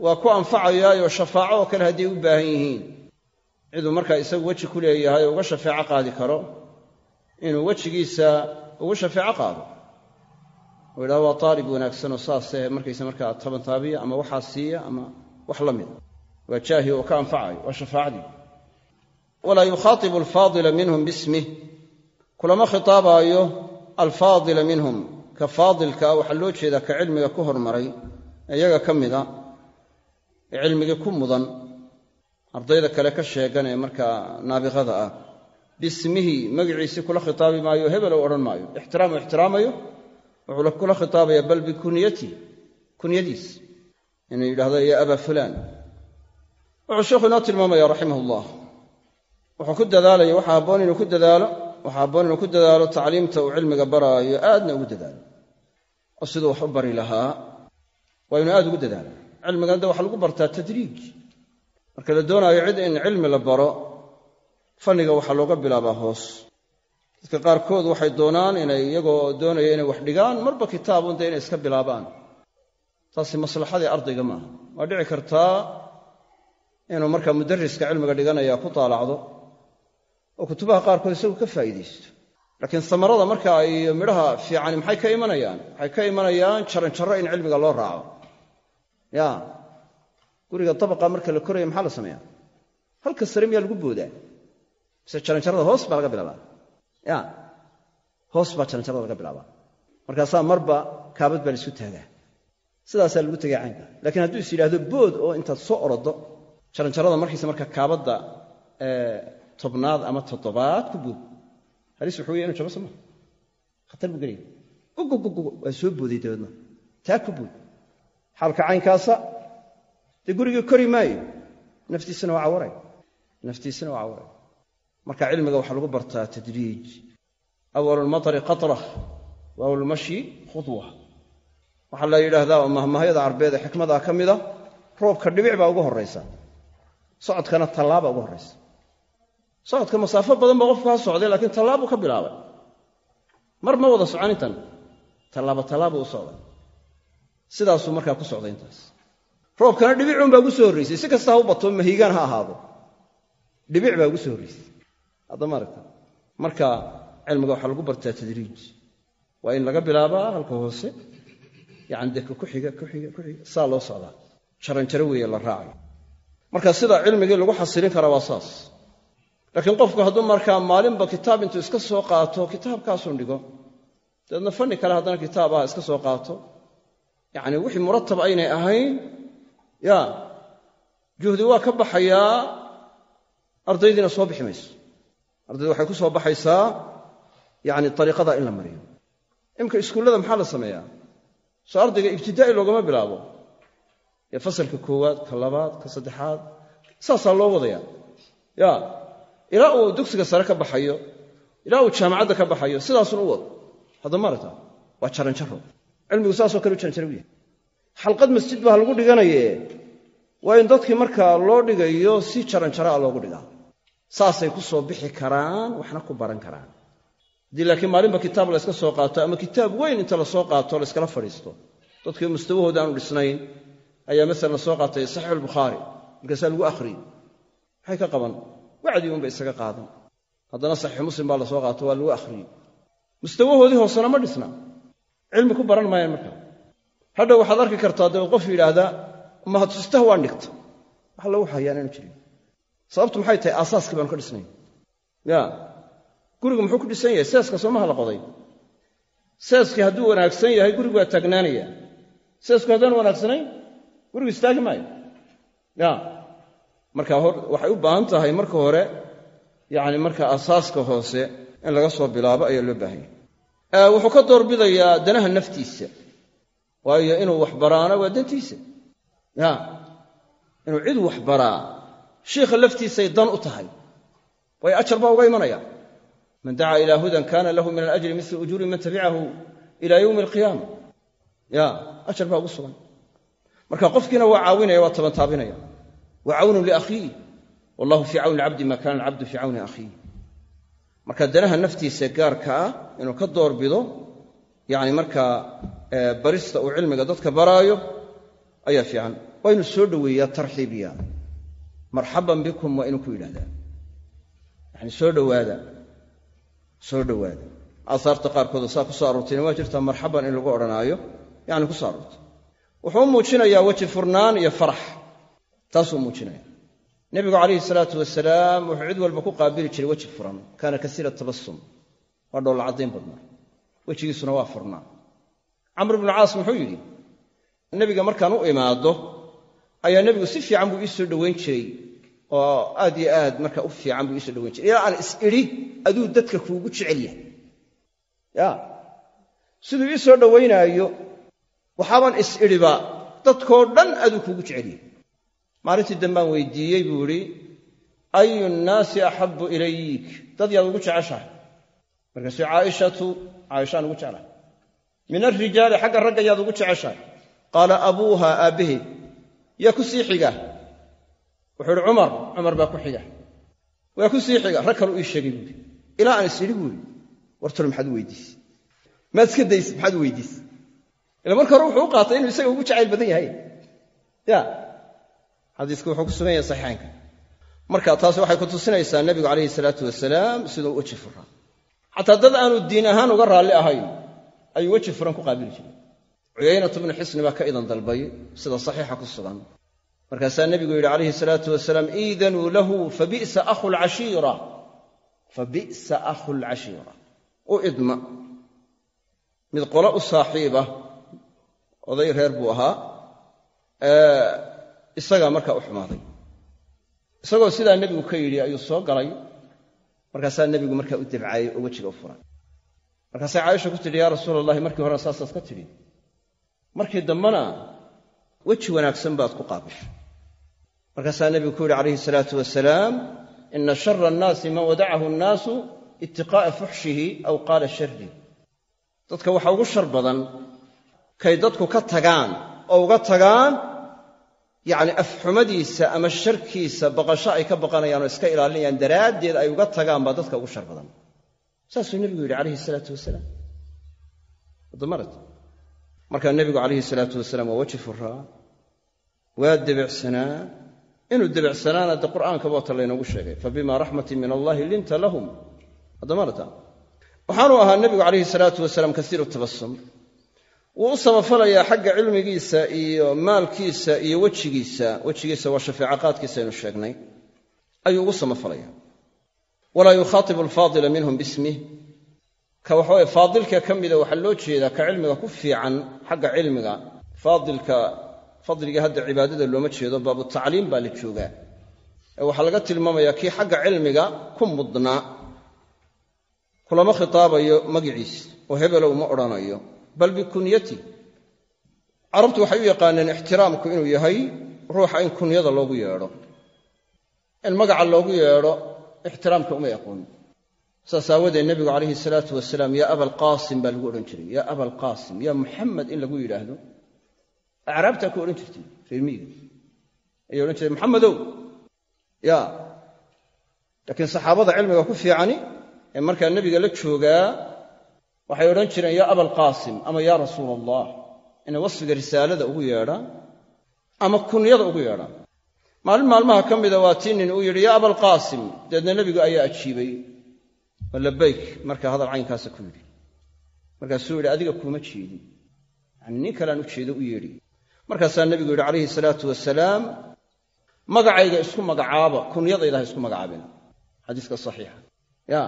waa ku anfacayaayoo shafaaco oo kale hadday u baahan yihiin ciduu markaa isagu weji ku leeyahay oo uga shafeeco qaadi karo inuu wejigiisa ugu shafeeco qaado. Oo yidhahdo waa taalib wanaagsanoo saasee markaysa markaa tabantaabiya ama waxaa siiya ama wax la mida waa jaahi oo ka anfacayo waa shafaacadii walaa yukhaatibu alfaadila minhum bismih kulama khitaabaayo alfaadila minhum ka faadilkaa waxaa loo jeedaa ka cilmiga ku hormaray iyaga ka mida ee cilmigii ku mudan ardayda kale ka sheegan ee markaa naabiqada ah. Bismihi magiciisii kula khitaabi maayo hebel ou odhan maayo. Ixtiraamu ixtiraamayo wuxuu kula khitaabaya bal bikunyati kunyadiis. Inuu yidhahdo ya aba fulaan. Wuxuu sheikhu inoo tilmaamaya raximah ullah wuxuu ku dadaalaya waxaa habboon inuu ku dadaalo waxaa habboon inuu ku dadaalo tacliimta uu cilmiga baraayo aadna ugu dadaalo. Oo siduu wax u bari lahaa waa inuu aad ugu dadaalo. Cilmigana de waxaa lagu bartaa tadriij marka la doonaayo cid in cilmi la baro fanniga waxaa looga bilaabaa hoos. Dadka qaarkood waxay doonaan inay iyagoo doonaya inay wax dhigaan marba kitaabun dee inay iska bilaabaan. Taasi maslaxadii ardayga maaha. Waa dhici kartaa inuu markaa mudariska cilmiga dhiganaya ku taalacdo oo kutubaha qaarkood isagu ka faa'iidaysto. Laakiin samarada marka ay midhaha fiicani maxay ka imanayaan? Waxay ka imanayaan jaranjarro in cilmiga loo raaco? Ya guriga dabaqa marka la koraya maxaa la sameeyaa? Halka sare miyaa lagu boodaa. Mise jaranjarrada hoos baa laga bilaabaa. Ya hoos baa jaranjarrada laga bilaabaa. Markaasaa marba kaabad baa la isku taagaa. Sidaasaa lagu tegaya caynka. Lakiin hadduu is yidhaahdo bood oo intaad soo orodo jaranjarrada markiisa marka kaabadda tobnaad ama toddobaad ku bood halis wuxuu waya inu jabo soo maa khatar buu gelaya waa soo booday dabeedna. Taa ku bood. Xaalka caynkaasa dee gurigii kori maayo. Naftiisana waa cawaray naftiisana waa cawaray marka cilmiga waxaa lagu bartaa tadriij. Awalu lmatari qatra wa awalulmashyi khudwa. Waxaa la yidhaahdaa oo mahmaahyada carbeed ee xikmadaa ka mida roobka dhibic baa ugu horraysa. Socodkana tallaaba ugu horraysa. Socodka masaafo badan baa qofku kaa socday laakiin tallaabuu ka bilaabay. Mar ma wada socon intan tallaaba tallaabuu u socday. Sidaasuu markaa ku socday intaas roobkana dhibicuun baa ugu soo horraysay si kasta ha u bato mahiigaan ha ahaado. Dhibic baa ugu soo horraysay haddama aragta. Marka cilmiga waxaa lagu bartaa tadriij. Waa in laga bilaabaa halka hoose. Yacani dee ku xiga ku xiga ku xiga. Saa loo socdaa. Jaranjaro weeye la raacayo marka sida cilmigii lagu xasilin karaa waa saas. Laakiin qofku hadduu markaa maalinba kitaab intuu iska soo qaato kitaabkaasun dhigo. Dabeedna fanni kale haddana kitaab ah iska soo qaato. Yacni wixii muratab aynay ahayn ya juhdi waa ka baxayaa ardaydiina soo bixi mayso. Ardayda waxay ku soo baxaysaa yacni ariiqadaa in la mariyo. Imika iskuullada maxaa la sameeyaa? Soo ardayga ibtidaa'i loogama bilaabo. Ee fasalka koowaad ka labaad ka saddexaad saasaa loo wadaya ya ilaa uu dugsiga sare ka baxayo ilaa uu jaamacadda ka baxayo sidaasun u wado haddama aragta waa jaranjaro. Cilmigu saasoo kale u jaranjaro u yahay xalqad masjid baa lagu dhiganaye. Waa in dadkii markaa loo dhigayo si jaranjaro a loogu dhigaa. Saasay ku soo bixi karaan waxna ku baran karaan. Haddii laakiin maalinba kitaab la yska soo qaato ama kitaab weyn inta la soo qaato la yskala fadhiisto. Dadkii mustawahooda aanu dhisnayn ayaa masalan la soo qaatay saxiix albukhaari markaasaa lagu akhriyey maxay ka qaban wacdii unba isaga qaadan. Haddana saxiix muslim baa la soo qaato waa lagu akhriyey mustawahoodii hoosena ma dhisna. Cilmi ku baran maayaan markaa hadha waxaad arki kartaa dabeed qof yidhaahdaa mahadsistaha waan dhigta wax lagu hayaan aanu jirin. Sababtu maxay tahay? Aasaaskii baanu ka dhisnayn ya. Gurigu muxuu ku dhisan yahay? Seeska soomaha la qoday. Seeskii hadduu wanaagsan yahay gurigu waa taagnaanaya seesku haddaan wanaagsanayn gurigu istaagi maayo. Ya. Marka waxay u baahan tahay marka hore yacni marka asaaska hoose in laga soo bilaabo ayaa loo baahanya wuxuu ka doorbidayaa danaha naftiisa waayo inuu wax waa dantiisa. Ya inuu cid wax shiikha laftiisay dan u tahay. Waayo ajar baa uga imanaya. Man dacaa ilaa hudan kana lahu min alajri mislu ujuuri man tabicahu ila yowmi alqiyaama ya ajar baa ugu sugan. Marka qofkiina waa caawinaya waa tabantaabinaya wa cawnun liakhiih wallahu fii cawni alcabdi ma kana alcabdu fii cawni akhiih marka danaha naftiisa gaarka ah inuu ka doorbido yani markaa barista uu cilmiga dadka baraayo ayaa fiican. Waa inuu soo dhoweeyaa tarxiibiya. Marxaban bikum waa inuu ku yidhahdaa yani soo dhowaada soo dhowaada aahaarta qaarkooda saa ku soo aroortayna waa jirtaa marxaban in lagu odhanaayo yani ku soo aroortay. Wuxuu muujinayaa weji furnaan iyo farax. Taasuu muujinaya. Nebigu calayhi salaatu wasalaam wuxuu cid walba ku qaabili jiray weji furan. Kaana kasiira tabasum waa dhoolla caddayn wejigiisuna waa furnaa camr ibnu caas muxuu yidhi nebiga markaan u imaado ayaa nebigu si fiican buu ii soo dhowayn jiray oo aad iyo aad marka u fiican buu iisoo dhowayn jiray. Ilaa aan is idhi aduu dadka kuugu jecel yahay. Ya siduu ii soo dhowaynaayo waxaabaan is idhiba dadkoo dhan aduu kuugu jecel yahay. Maalintii dambaan weydiiyey buu idhi ayu nnaasi axabbu ilayk? Dad yaad ugu jeceshahay. Markaasuu caaishatu caaishaan ugu jeclahay min alrijaali xagga ragga yaad ugu jeceshahay. Qaala abuuha aabbaheed yaa ku sii xiga. Wuxuu ihi cumar cumar baa ku xiga. Waa ku sii xiga rag kalu ii sheegay buuhi ilaa aan is idhi buuhi wartalo maxaad u weydiisay? Maad iska daysid maxaad u weydiisay? Ila marka hore wuxuu u qaatay inuu isaga ugu jacayl badan yahay. Ya. Xadiisku wuxuu ku sugan yahay saxiixaynka. Marka taasi waxay ku tusinaysaa nebigu calayhi salaatu wasalaam siduu weji furaa xataa dad aanu diin ahaan uga raalli ahayn ayuu weji furan ku qaabili jiray. Cuyaynatu bnu xisni baa ka idan dalbay sida saxiixa ku sugan. Markaasaa nebigu yidhi calayhi salaatu wasalaam iidanuu lahu fabi'sa akhu lcashiira fabi'sa akhu lcashiira u idma. Mid qolo u saaxiiba oday reer buu ahaa isagaa markaa u xumaaday. Isagoo sidaa nebigu ka yidhi ayuu soo galay. Markaasaa nebigu markaa u dabcayey oo wejiga u furay markaasay caaisha ku tidhi yaa rasuula allahi markii horena saasaad ka tidhi. Markii dambena weji wanaagsan baad ku qaabishay markaasaa nebigu ku yidhi calayhi salaatu wasalaam ina shara annaasi man wadacahu annaasu itiqaa'a fuxshihi aw qaala sharri. Dadka waxa ugu shar badan kay dadku ka tagaan oo uga tagaan yacni afxumadiisa ama sharkiisa baqasho ay ka baqanayaan oo iska ilaalinayaan daraaddeed ay uga tagaan baa dadka ugu shar badan saasuu nebigu yidhi calayhi salaatu wasalaam. Wadamarad markaa nebigu calayhi salaatu wasalaam waa weji furaa waa debicsanaa. Inuu debicsanaana de qur'aanka boota laynoogu sheegay fabima raxmatin min allahi linta lahum. Wadamarata waxaanuu ahaa nebigu calayhi salaatu wasalaam kasiiru tabasum wuu u samafalayaa xagga cilmigiisa iyo maalkiisa iyo wejigiisa. Wejigiisa waa shafeeco qaadkiisa aynu sheegnay. Ayuu ugu samafalaya walaa yukhaatibu alfaadila minhum bismih ka waxaweye faadilka ka mida waxaa loo jeedaa ka cilmiga ku fiican xagga cilmiga. Faadilka fadliga hadda cibaadada looma jeedo baabu tacliim baa la joogaa. Ee waxaa laga tilmaamayaa kii xagga cilmiga ku mudnaa kulama khitaabayo magiciis oo hebelow ma odhanayo bal bikunyati. Carabtu waxay u yaqaaneen ixtiraamku inuu yahay ruuxa in kunyada loogu yeedho. In magaca loogu yeedho ixtiraamka uma aqoon saas aawadeed nebigu calayhi salaatu wasalaam yaa abalqaasim baa lagu odhan jiray. Yaa abalqaasim yaa muxamed in lagu yidhaahdo acraabtaa ku odhan jirtay reermiyiga ayay odhan jirtay maxamedow ya. Laakiin saxaabada cilmiga ku fiicani ee markaa nebiga la joogaa waxay odhan jireen yaa abalqaasim ama yaa rasuula allah inay wasfiga risaalada ugu yeedhaan ama kunyada ugu yeedhaan maalin maalmaha ka mida waa tii nin uu yidhi yaa abalqaasim deedna nebigu ayaa ajiibay. Waa labayk markaa hadal caynkaasa ku yidhi. Markaasuu yidhi adiga kuuma jeedin. Yani nin kalean u jeedo u yeedhi markaasaa nebigu yidhi calayhi salaatu wasalaam magacayga isku magacaaba kunyadayda ha isku magacaabina. Xadiiska saxiixa. Ya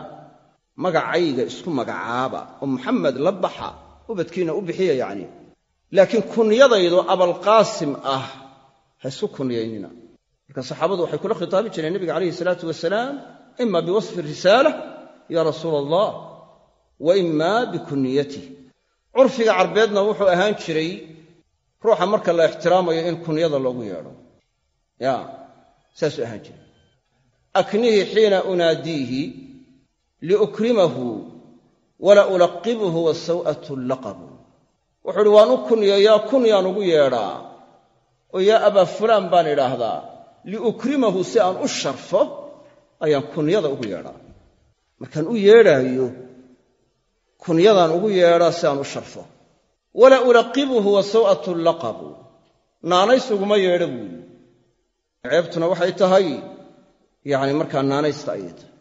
magacayga isku magacaaba oo muxamed la baxa ubadkiina u bixiya yacni. Laakiin kunyadaydu abalqaasim ah ha isku kunyaynina marka saxaabadu waxay kula khitaabi jireen nebiga calayhi salaatu wasalaam ima biwasfi risaala ya rasuula allah wa ima bikunyatih curfiga carbeedna wuxuu ahaan jiray ruuxa marka la ixtiraamayo in kunyada loogu yeedho. Ya saasuu ahaan jiray. Aknihi xiina unaadiihi liukrimahu wala ulaqibhu wasaw'atu laqabu. Wuxuu uhi waan u kunyayaa kunyaan ugu yeedhaa oo yaa abaa fulaan baan idhaahdaa liukrimahu si aan u sharfo ayaan kunyada ugu yeedhaa. Markaan u yeedhaayo kunyadaan ugu yeedhaa si aan u sharfo. Wala ulaqibuhu wa saw'atu laqabu. Naanays uguma yeedho buuyi ceebtuna waxay tahay yacni markaa naanaysta ayay tahay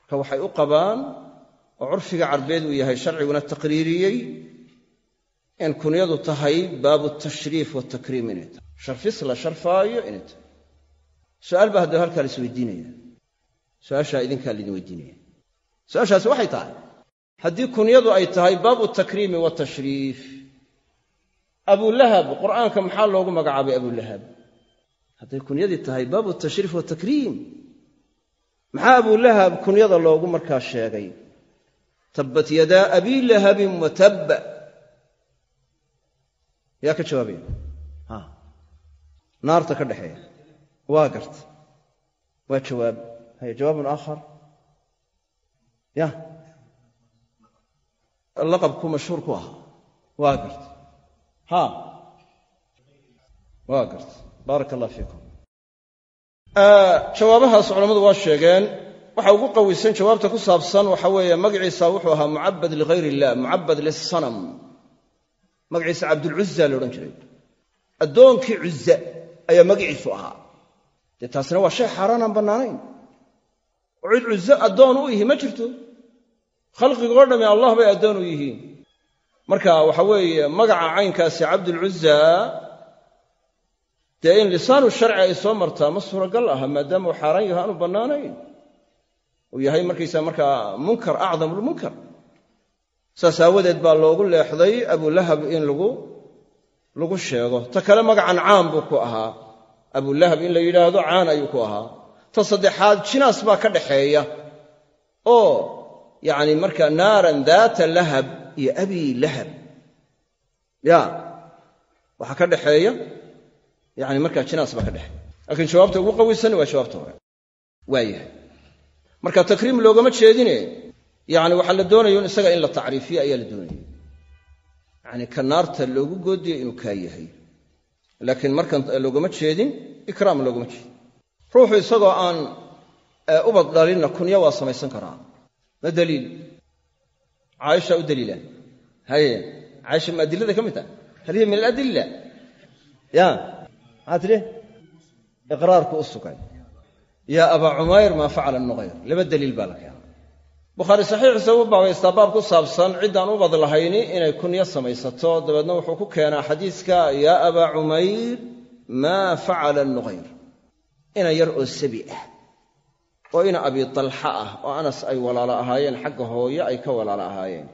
marka waxay u qabaan oo curfiga carbeed uu yahay sharciguna taqriiriyey in kunyadu tahay baabu tashriif watakriim inay tahay. Sharfis la sharfaayo inay tahay su'aal baa haddaba halkaa la isweydiinaya su'aashaa idinkaa laidin weydiinaya su'aashaasi waxay tahay haddii kunyadu ay tahay baabu takriimi watashriif abulahab qur'aanka maxaa loogu magacaabay abulahab hadday kunyadii tahay baabu tashriif watakriim maxaa abulahab kunyada loogu markaa sheegay tabbat yadaa abii lahabin wa tabba yaa ka jawaabaya naarta ka dhexeeya waa garta. Waa jawaab. Haya jawaabun aakhar. Ya. Laqabku mashhuur ku ahaa waa garta. Ha. Waa garta. Baaraka allah fiikum waxa ugu qawisan jawaabta ku saabsan waxa weeye magaciisa wuxuu ahaa mucabad ligayr illah mucabad lisanam magaciisa cabdulcuza la odhan jiray. Addoonkii cuza ayaa magaciisu ahaa dee taasina waa shay xaaraan aan bannaanayn. Oo cid cuzo addoon u ihi ma jirto? Khalqigoo dhamme allah bay addoon u yihiin. Marka waxa weeye magaca caynkaasi cabdulcuza dee in lisaanu sharci ay soo martaa ma suuragal aha maadaama uu xaaraan yahay aanu bannaanayn. Uu yahay markaysaa markaa munkar acdamulmunkar saas aawadeed baa loogu leexday abulahab in lagu lagu sheego. Ta kale magacan caan buu ku ahaa abulahab in la yidhaahdo caan ayuu ku ahaa. Ta saddexaad jinaas baa ka dhaxeeya. Oo yacni markaa naaran daata lahab iyo abii lahab. Ya waxaa ka dhaxeeya yani markaa jinaas baa ka dhexeeya laakiin jawaabta ugu qawisan waa jawaabta hore. Waayahay marka takriim loogama jeedine yani waxaa la doonayo in isaga in la tacriifiyo ayaa la doonaya yani ka naarta loogu goodiyo inuu kaa yahay laakiin markan loogama jeedin ikraam loogama jeedin. Ruuxu isagoo aan ubad dhalinna kunya waa samaysan karaa ma daliil? Caaisha u daliila. Haye caaisha ma adilada ka mid taha hal hiya min aladilla. Ya maxaa tidhi? Iqraarku u sugay. Yaa abaa cumayr maa facala nuqayr laba daliil baa la keena bukhaari saxiixiisa u baabaystaa baab ku saabsan ciddaan ubad lahayni inay kunyo samaysato. Dabeedna wuxuu ku keenaa xadiiska yaa abaa cumayr maa facala nuqayr ina yar oo sabi ah oo ina abi talxa ah oo anas ay walaalo ahaayeen xagga hooyo ay ka walaalo ahaayeen.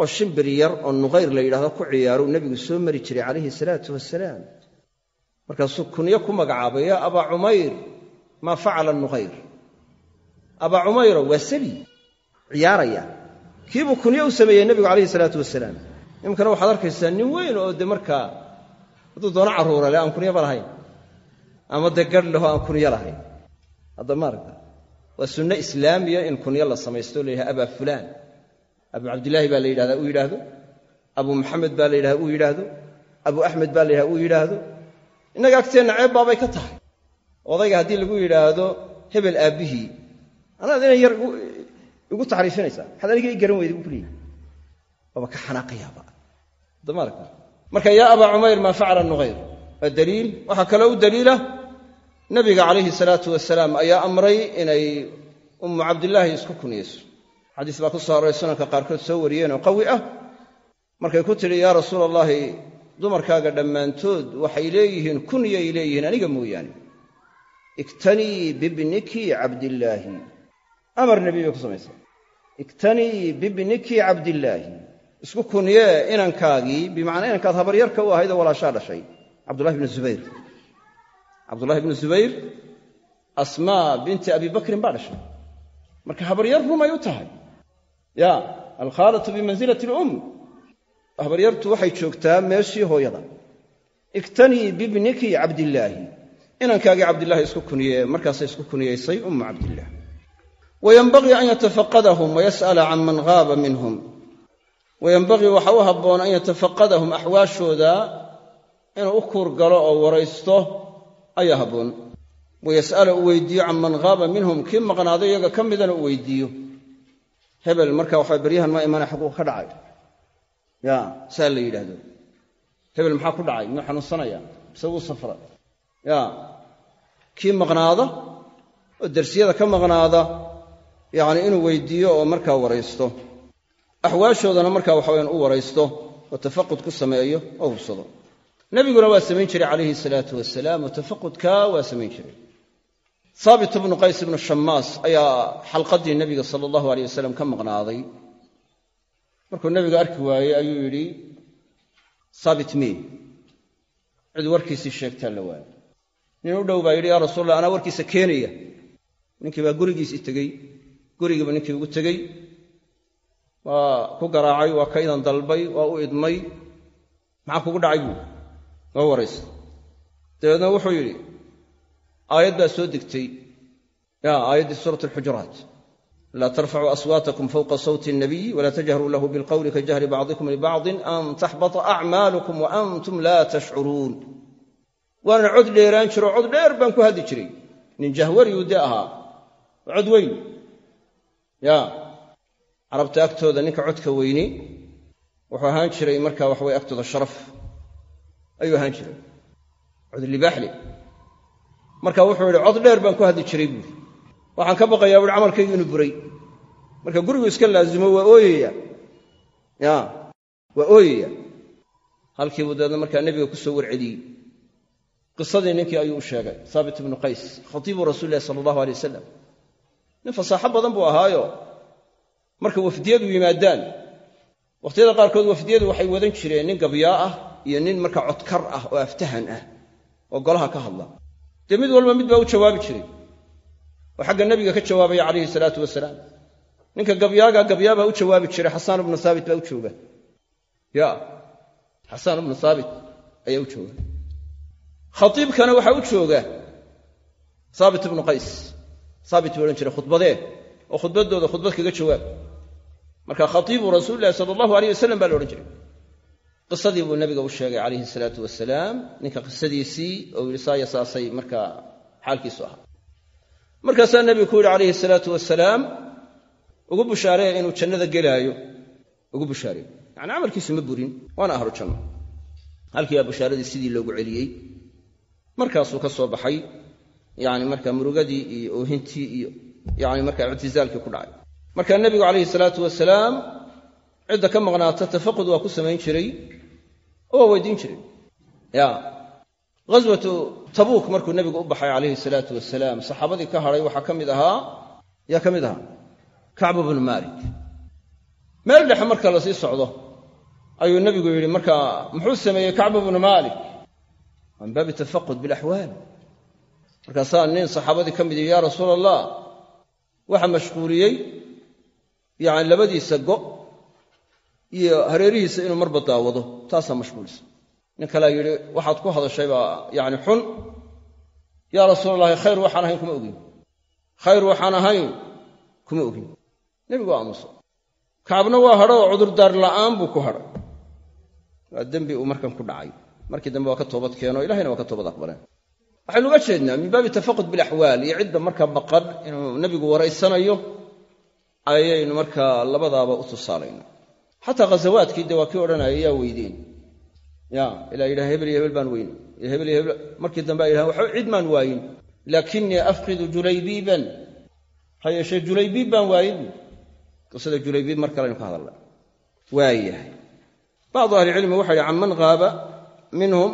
Oo shimbir yar oo nuqayr la yidhahdo ku ciyaaruu nebigu soo mari jiray calayhi salaatu wasalaam markaasuu kunyo ku magacaabay yaa abaa cumayr maa facala nuqayr abaa cumayro waa sabi ciyaaraya. Kiibuu kunyo u sameeyey nebigu calayhi salaatu wasalaam iminkana waxaad arkaysaa nin weyn oo de markaa hadduu doono carruura leh aan kunyaba lahayn ama dee garh leho aan kunyo lahayn. Hadda maaragta waa sunno islaamiya in kunyo la samaysto la yidhaha abaa fulaan. Abu cabdillaahi baa la yidhahdaa uu yidhaahdo. Abu maxamed baa la yidhahda uu yidhaahdo. Abu axmed baa la uu yidhaahdo. Innaga agteenna ceeb baabay ka tahay. Odayga haddii lagu yidhaahdo hebel aabbihii anaad inay yar igu taxriifinaysaa. Maxaad aniga ii garan weyda buu ku leeyahy waaba ka xanaaqayaaba. Hadda maaragta marka yaa abaa cumayr maa facala nuqayr waa waxaa kaloo u daliila nabiga calayhi salaatu wasalaam ayaa amray inay ummu cabdillaahi isku kunyayso xadiis baa ku soo arooray sunanka qaarkood soo wariyeenoo qawi ah. Markay ku tidhi yaa rasuula allaahi dumarkaaga dhammaantood waxay leeyihiin kunyay leeyihiin aniga mooyaane. Iktanii bibniki cabdillaahi amar nebi bay ku samaysay iktanii bibniki cabdillaahi. Isku kunyee inankaagii bimacnaa inankaad habaryarka u ahaydoo walaashaa dhashay. Cabdullahi bnu zubayr. Cabdullahi bnu zubayr asmaa binti abi bakrin baa dhashay. Marka habaryar rumay u tahay. Ya alkhaalatu bimansilati alum habaryartu waxay joogtaa meeshii hooyada. Iktanii bibniki cabdillaahi. Inankaagii cabdillaahi isku kuniyee markaasay isku kuniyaysay ummu cabdillaah wayenbagii an yatafaqadahum wayas'ala can man haaba minhum wayenbagii waxa u habboon an yatafaqadahum axwaashooda inuu u kuurgalo oo waraysto ayaa habboon. wayas'ala u weydiiyo can man haaba minhum kii maqnaaday iyaga ka midana u weydiiyo hebel marka waxa beryahan ma imana xaquuq ka dhacay. Ya saa la yidhaahdo. Hebel maxaa ku dhacay? Miyuu xanuunsanaya mise wuu safra yacni inuu weydiiyo oo markaa waraysto. Axwaashoodana markaa waxaweyaan u waraysto oo tafaqud ku sameeyo oo hubsado. Nebiguna waa samayn jiray calayhi salaatu wasalaam oo tafaqudkaa waa samayn jiray. Haabit ibnu qays ibnu shammaas ayaa xalqaddii nebiga sala allahu aleyh wasalam ka maqnaaday. Markuu nebiga arki waayey ayuu yidhi haabit mee cid warkiisii sheegtaa la waayo nin u dhow baa yidhi yaa rasuul allah anaa warkiisa keenaya. Ninkii baa gurigiisii tegey gurigiiba ninkii ugu tegey. Waa ku garaacay waa ka idan dalbay waa u idmay. Maxaa kugu dhacay buui waa waraysa. Dabeedna wuxuu yidhi aayad baa soo degtay. Ya aayaddii suurat alxujuraat laa tarfacuu aswaatakum fawqa sawti الnabiy walaa tajharuu lahu bilqowli kajahri bacdikum libacdin an taxbata acmaalukum wa antum laa tashcuruun. Waanan cod dheeraan jiro cod dheer baan ku hadli jiray. Nin jahwariyuu dee ahaa. Cod weyn ya carabta agtooda ninka codka weyni wuxuu ahaan jiray marka waxaweye agtooda sharaf. Ayuu ahaan jiray. Cod libaaxle marka wuxuu yidhi cod dheer baan ku hadli jiray buuri waxaan ka baqayaa buui camalkaygu inuu buray. Marka gurigu iska laazimo waa ooyaya. Ya waa ooyaya. Halkiibuu dabeedna markaa nebiga ku soo warceliyey. Qisadii ninkii ayuu u sheegay haabit ibnu qays khatiibu rasuuli illahi sala allahu alay wasalam nin fasaaxo badan buu ahaayo. Marka wafdiyadu yimaadaan. Wakhtiyada qaarkood wafdiyadu waxay wadan jireen nin gabyaa ah iyo nin marka codkar ah oo aftahan ah oo golaha ka hadla. Dee mid walba mid baa u jawaabi jiray. Oo xagga nebiga ka jawaabaya calayhi salaatu wasalaam. Ninka gabyaaga gabyaa baa u jawaabi jiray. Xasaan ibnu haabit baa u jooga. Ya xasaan ibnu haabit ayaa u jooga. Khatiibkana waxaa u jooga haabit ibnu qays haabit buu odhan jiray khudbadee? oo khudbaddooda khudbad kaga jawaab marka khatiibu rasuulilahi sala allahu aleyh wasalam baa la odhan jiray. Qisadii buu nabiga u sheegay calayhi salaatu wasalaam. Ninka qisadiisii oo yidhi saaya saasay markaa xaalkiisu ahaa. Markaasaa nebigu ku yidhi calayhi salaatu wasalaam ugu bushaareeya inuu jannada gelaayo. Ugu bushaareeyo yacni camalkiisu ma burin waana ahlu janno. Halkii baa bushaaradii sidii loogu celiyey. Markaasuu ka soo baxay yani marka murugadii iyo oohintii iyo yani marka ictizaalkii ku dhacay. Marka nebigu calayhi salaatu wasalaam cidda ka maqnaata tafaqud waa ku samayn jiray oo weydiin jiray. Ya ghaswatu tabuuk markuu nebigu u baxay calayhi salaatu wasalaam saxaabadii ka hadhay waxaa ka mid ahaa yaa ka mid ahaa kacbu bnu maalik. Meel dhexe marka la sii socdo ayuu nebigu yidhi marka muxuu sameeyey kacbu bnu maalik? Min baabi tafaqud bilaxwaal markaasaa nin saxaabadii ka mid yaa rasuula allah waxa mashquuliyey yani labadiisa go iyo hareerihiisa inuu marba daawado taasaa mashquulisa. Nin kalea yidhi waxaad ku hadashay baa yani xun. Yaa rasuula allahi khayr waxaan ahayn kuma ogin. Khayr waxaan ahayn kuma ogin. Nebigu aamuso. Kacabna waa hadho oo cudurdaar la'aan buu ku hadhay waa dembi uu markan ku dhacay. Markii dambe waa ka toobad keeno ilahayna waa ka toobad aqbaleen waxaynu uga jeednaa min baabi tafaqud bilaxwaal iyo cidda marka maqan inuu nebigu waraysanayo ayaynu markaa labadaaba u tusaalayna xataa ghasawaadkii dee waa kii odhanaya yaa weydeen ya ilaa yidhaha hebel iyo hebel baan weyne hebel iyo hebel markii dambe ay waxba cid maan waayin laakinii afqidu julaybiiban. Ha yeeshee julaybiib baan waayin? Qisada julaybiib mar kale aynu ka hadalna waayahay bacdu ahlicilmi waxay yidhi canman qaaba minhum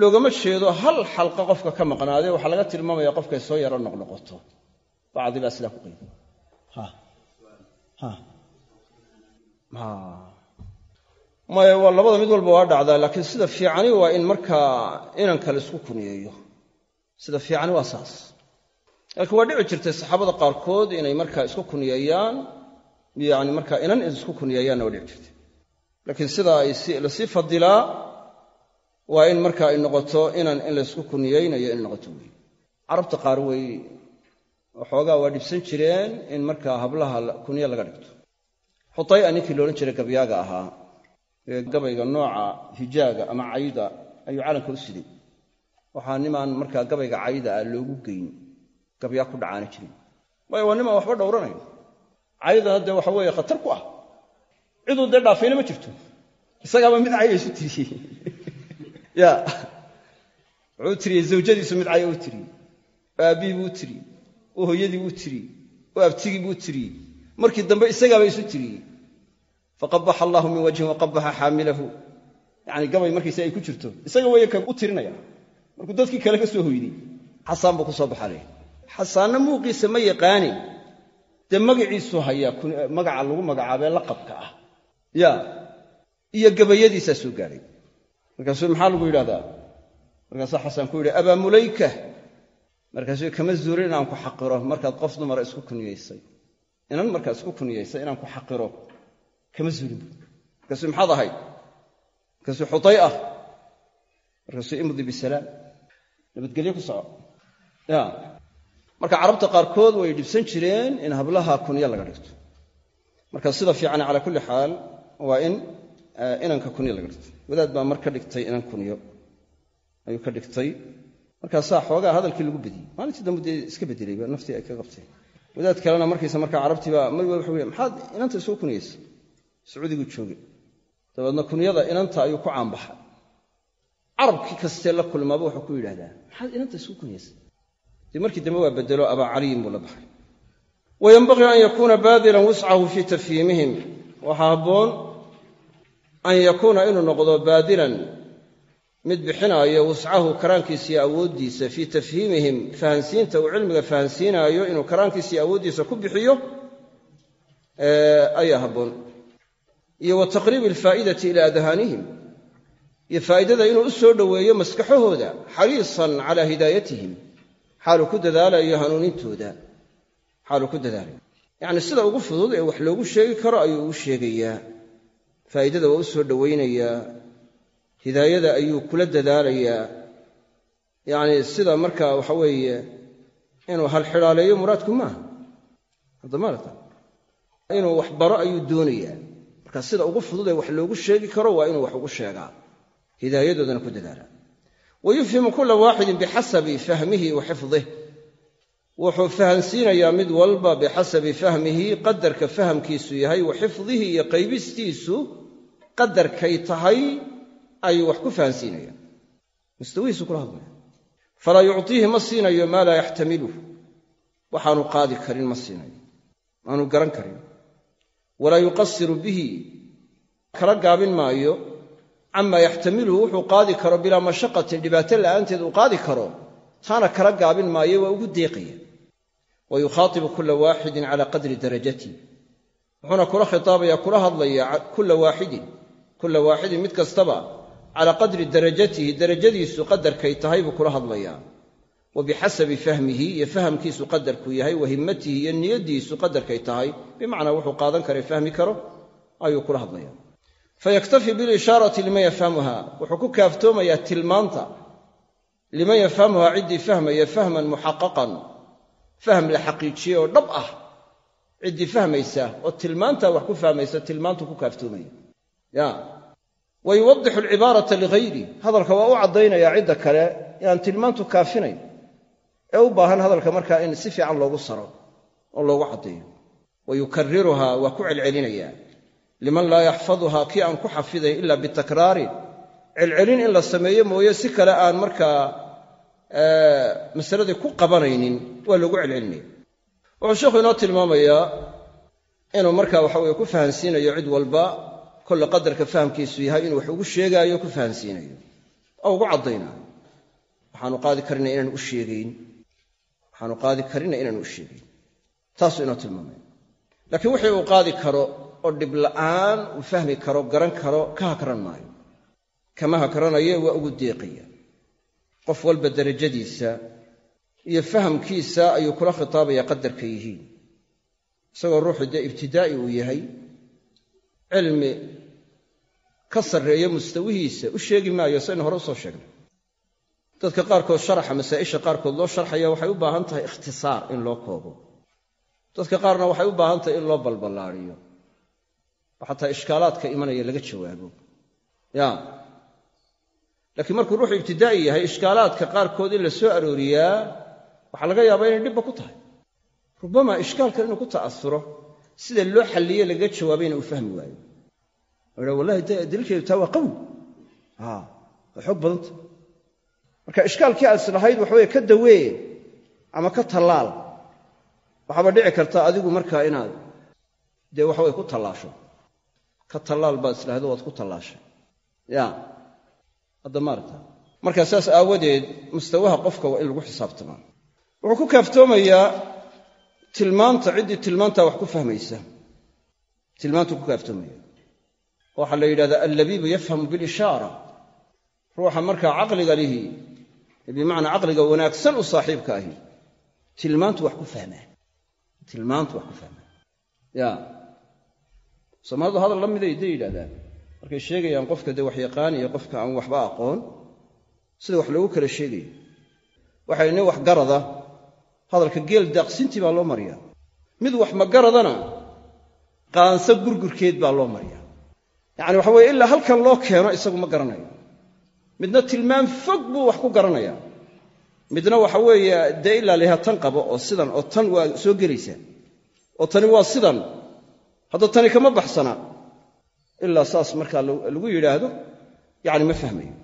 loogama jeedo hal xalqa qofka ka maqnaadee waxaa laga tilmaamaya qofkay soo yaro noqnoqoto. Bacdi baa sidaa ku qayda maya waa labada mid walba waa dhacdaa laakiin sida fiicani waa in markaa inan kale isku kuniyeeyo. Sida fiicani waa saas. Laakiin waa dhici jirtay saxaabada qaarkood inay markaa isku kuniyeeyaan yani markaa inan isku kuniyeeyaanna waa dhici jirtay. Laakiin sida ay la sii fadilaa waa in marka ay noqoto inan in laysku kuniyeynayo in noqoto wey carabta qaar wey waxoogaa waa dhibsan jireen in markaa hablaha kunyo laga dhigto. Xutaya ninkii loodhan jiray gabyaaga ahaa ee gabayga nooca hijaaga ama cayda ayuu calanka u siday. Waxaa nimaan markaa gabayga cayda ah loogu geyn gabyaa ku dhacaana jirin. Waayo waa nimaan waxba dhowranayn. Caydana dee waxa weeye khatar ku ah. Ciduu dee dhaafayna ma jirto. Isagaaba mid caya isu tiriyey ya wuxuu tiriyey zawjadiisu mid caya u tiriyey oo aabbihii buu u tiriyey oo hooyadii buu oo abtigii buu tiriyey markii dambe isagaaba isu tiriyey faqabaxa allahu min wajhin waqabaxa xaamilahu. Yacni gabay markiisa ay ku jirto. Isaga weeye u tirinaya. Markuu dadkii kale ka soo hoyday xasaan buu ku soo baxalay xasaanna muuqiisa ma yaqaanin dee magaciisuu hayaa magaca lagu magacaabee laqabka ah. Ya iyo gabayadiisaa soo gaadhay markaasuu maxaa lagu yidhahdaa? Markaasuu xasaan ku yidhi abaa mulayka markaasuu kama zuurin inaan ku xaqiro. Markaad qof dumara isku kunyaysay inan markaad isku kunyaysay inaan ku xaqiro. Kama zuulin markaasuu maxaad ahayd? Markaasuu xuday ah. Markaasuu imdi bisalaam nabadgelyo ku soco ya. Marka carabta qaarkood way dhibsan jireen in hablaha kunyo laga dhigto. Marka sida fiican calaa kulli xaal waa in inanka kunyo laga dhigto wadaad baa mar ka dhigtay inan kunyo ayuu ka dhigtay. Markaasaa xoogaa hadalkii lagu bediyey. Maalintii dambe dee iska bedelayba naftii ay ka qabtay wadaad kalena markiisa markaa carabtiibaa mar wal wuxuu maxaad inanta isugu kunyaysay sacuudiguu joogay dabeedna kunyada inanta ayuu ku caanbaxay. Carabkii kastee la kulmaaba wuxuu ku yidhahdaa maxaad inanta isugu kunyaysay dee markii dambe waa bedelo abaa caliyin buu la baxay. Wayenbagii an yakuuna baadilan wuscahu fii tafhiimihim. Waxaa habboon an yakuuna inuu noqdo baadilan mid bixinaayo wuscahu karaankiisa iyo awooddiisa fii tafhiimihim fahansiinta uu cilmiga fahansiinaayo inuu karaankiisa iyo awooddiisa ku bixiyo ayaa habboon. Iyo wa taqriibi alfaa'idati ilaa adhaanihim iyo faa'idada inuu u soo dhoweeyo maskaxahooda xariisan calaa hidaayatihim xaaluu ku dadaalayo hanuunintooda xaaluu ku dadaalayo. Yacni sida ugu fudud ee wax loogu sheegi karo ayuu ugu sheegayaa faa'idada waa u soo hidaayada ayuu kula dadaalayaa. Yacni sida marka waxa weeye inuu halxidhaaleeyo muraadku maaha haddamaarata inuu wax ayuu doonayaa. Marka sida ugu fudud ee wax loogu sheegi karo waa inuu wax ugu sheegaa. Hidaayadoodana ku dadaalaa wa yufhimu waaxidin bixasabi fahmihi wa xifdih wuxuu fahansiinayaa mid walba bixasabi fahmihi qadarka fahamkiisu yahay wa xifdihi iyo qaybistiisu qadarkay tahay ayuu wax ku fahansiinaya mustawihiisu kula hadlaya. Falaa yuctiihi ma siinayo maa laa yaxtamiluh waxaanu qaadi karin ma siinayo. Aanu garan karin. Walaa yuqasiru bihi. Kala gaabin maayo. Camaa yaxtamiluhu wuxuu qaadi karo bilaa mashaqatin dhibaato la'aanteed uu qaadi karo. Taana kala gaabin maayo waa ugu deeqaya. Wa yukhaatibu kula waaxidin cala qadri darajati. Wuxuuna kula khitaabaya kula hadlaya kula waaxidin kula waaxidin mid kastaba calaa qadri darajatihi darajadiisu qadarkay tahay buu kula hadlayaa. Wa bixasabi fahmihi iyo fahamkiisu qadarkuu yahay wa himmatihi iyo niyaddiisu qadarkay tahay bimacnaa wuxuu qaadan kara fahmi karo ayuu kula hadlaya fayaktafi bilishaarati liman yafhamuha wuxuu ku kaaftoomayaa tilmaanta. Liman yafhamuhaa ciddii fahmaya fahman muxaqaqan fahm la xaqiijiye oo dhab ah. Ciddii fahmaysa oo tilmaantaa wax ku fahmaysa tilmaantu ku kaaftoomaya. Ya wa yuwadixu alcibaarata ligayri hadalka waa u caddaynayaa cidda kale inaan tilmaantu kaafinayn ee u baahan hadalka markaa in si fiican loogu saro oo loogu caddeeyo wa yukariruhaa waa ku celcelinayaa liman laa yaxfaduhaa kii aan ku xafidayn ila bitakraarin celcelin in la sameeyo mooye si kale aan markaa masaladii ku qabanaynin waa loogu celcelinaya wuxuu sheikhu inoo tilmaamayaa inuu marka waxaweye ku fahansiinayo cid walba kolle qadarka fahamkiisu yahay inuu wax ugu sheegaayo ku fahansiinayo oo ugu caddaynayo waxaanu qaadi karina inaan u sheegayn. Waxaanu qaadi karina inaanu u sheegayn. Taasuu inoo tilmaamaya laakiin wixii uu qaadi karo oo dhib la'aan uu fahmi karo garan karo ka hakran maayo. Kama hakranaye waa ugu deeqaya. Qof walba derajadiisa iyo fahamkiisa ayuu kula khitaabaya qadarka yihiin. Isagoo ruuxu dee ibtidaa'i uu yahay cilmi ka sarreeyo mustawihiisa u sheegi maayo saynu hore u soo sheegnay. Dadka qaarkood sharaxa masaa'isha qaarkood loo sharxaya waxay u baahan tahay ikhtisaar in loo koobo. Dadka qaarna waxay u baahan tahay in loo balballaadiyo oo xataa ishkaalaadka imanaya laga jawaabo ya. Laakiin markuu ruuxu ibtidaa'i yahay ishkaalaadka qaarkood in la soo arooriyaa waxaa laga yaabaa inay dhibba ku tahay. Rubbama ishkaalkan inuu ku ta'asuro sida loo xalliye lagaga jawaabayna uu fahmi waayo. Oo wallahi daliilkeedu taa waa qawi waa xoog badanta marka ishkaalkii aad islahayd waxaweye ka dawee ama ka tallaal waxaaba dhici karta adigu markaa inaad dee waxaweye ku tallaasho. Ka tallaal baad islahaydo waad ku tallaashay. Ya hadda maarata marka saas aawadeed mustawaha qofka waa in lagu xisaabtamaa. Wuxuu ku kaaftoomayaa tilmaanta ciddii tilmaantaa wax ku fahmaysa. Tilmaantuu ku kaaftoomaya waxaa la yidhahdaa allabiibu yafhamu bilishaara. Ruuxa markaa caqliga lihi bimacnaa caqliga wanaagsan u saaxiibka ahi tilmaantu wax ku fahmaa tilmaantu wax ku fahmaa ya. Soomaalidu hadal la miday day yidhahdaan markay sheegayaan qofka dee wax yaqaan iyo qofka aan waxba aqoon sida wax loogu kala sheegayo waxay nin wax garada hadalka geel daaqsintii baa loo mariyaa. Mid wax magaradana qaanso gurgurkeed baa loo mariyaa. Yacani waxa weye ilaa halkan loo keeno isagu ma garanayo. Midna tilmaam fog buu wax ku garanayaa. Midna waxa weeye dee ilaa layaha tan qabo oo sidan oo tan waa soo gelaysaa oo tani waa sidan. Hadda tani kama baxsana. Ilaa saas markaa lagu yidhaahdo yacni ma fahmayo.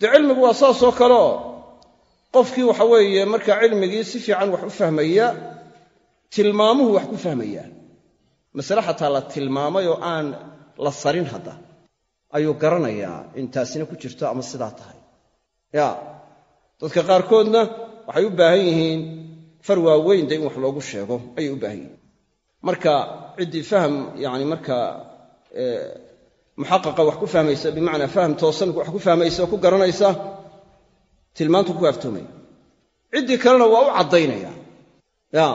Dee cilmigu waa saasoo kaleoo qofkii waxa weeye markaa cilmigii si fiican wax u fahmaya tilmaamuhu wax ku fahmayaa masale xataa la tilmaamay oo aan la sarin hadda ayuu garanayaa in taasina ku jirto ama sidaa tahay. Ya dadka qaarkoodna waxay u baahan yihiin far waaweyn de in wax loogu sheego ayay u baahan yihiin. Marka ciddii faham yani markaa muxaqaqa wax ku fahmaysa bimacnaa faham toosan wax ku fahmaysa oo ku garanaysa tilmaantu ku aftoomaya ciddii kalena waa u caddaynaya. Ya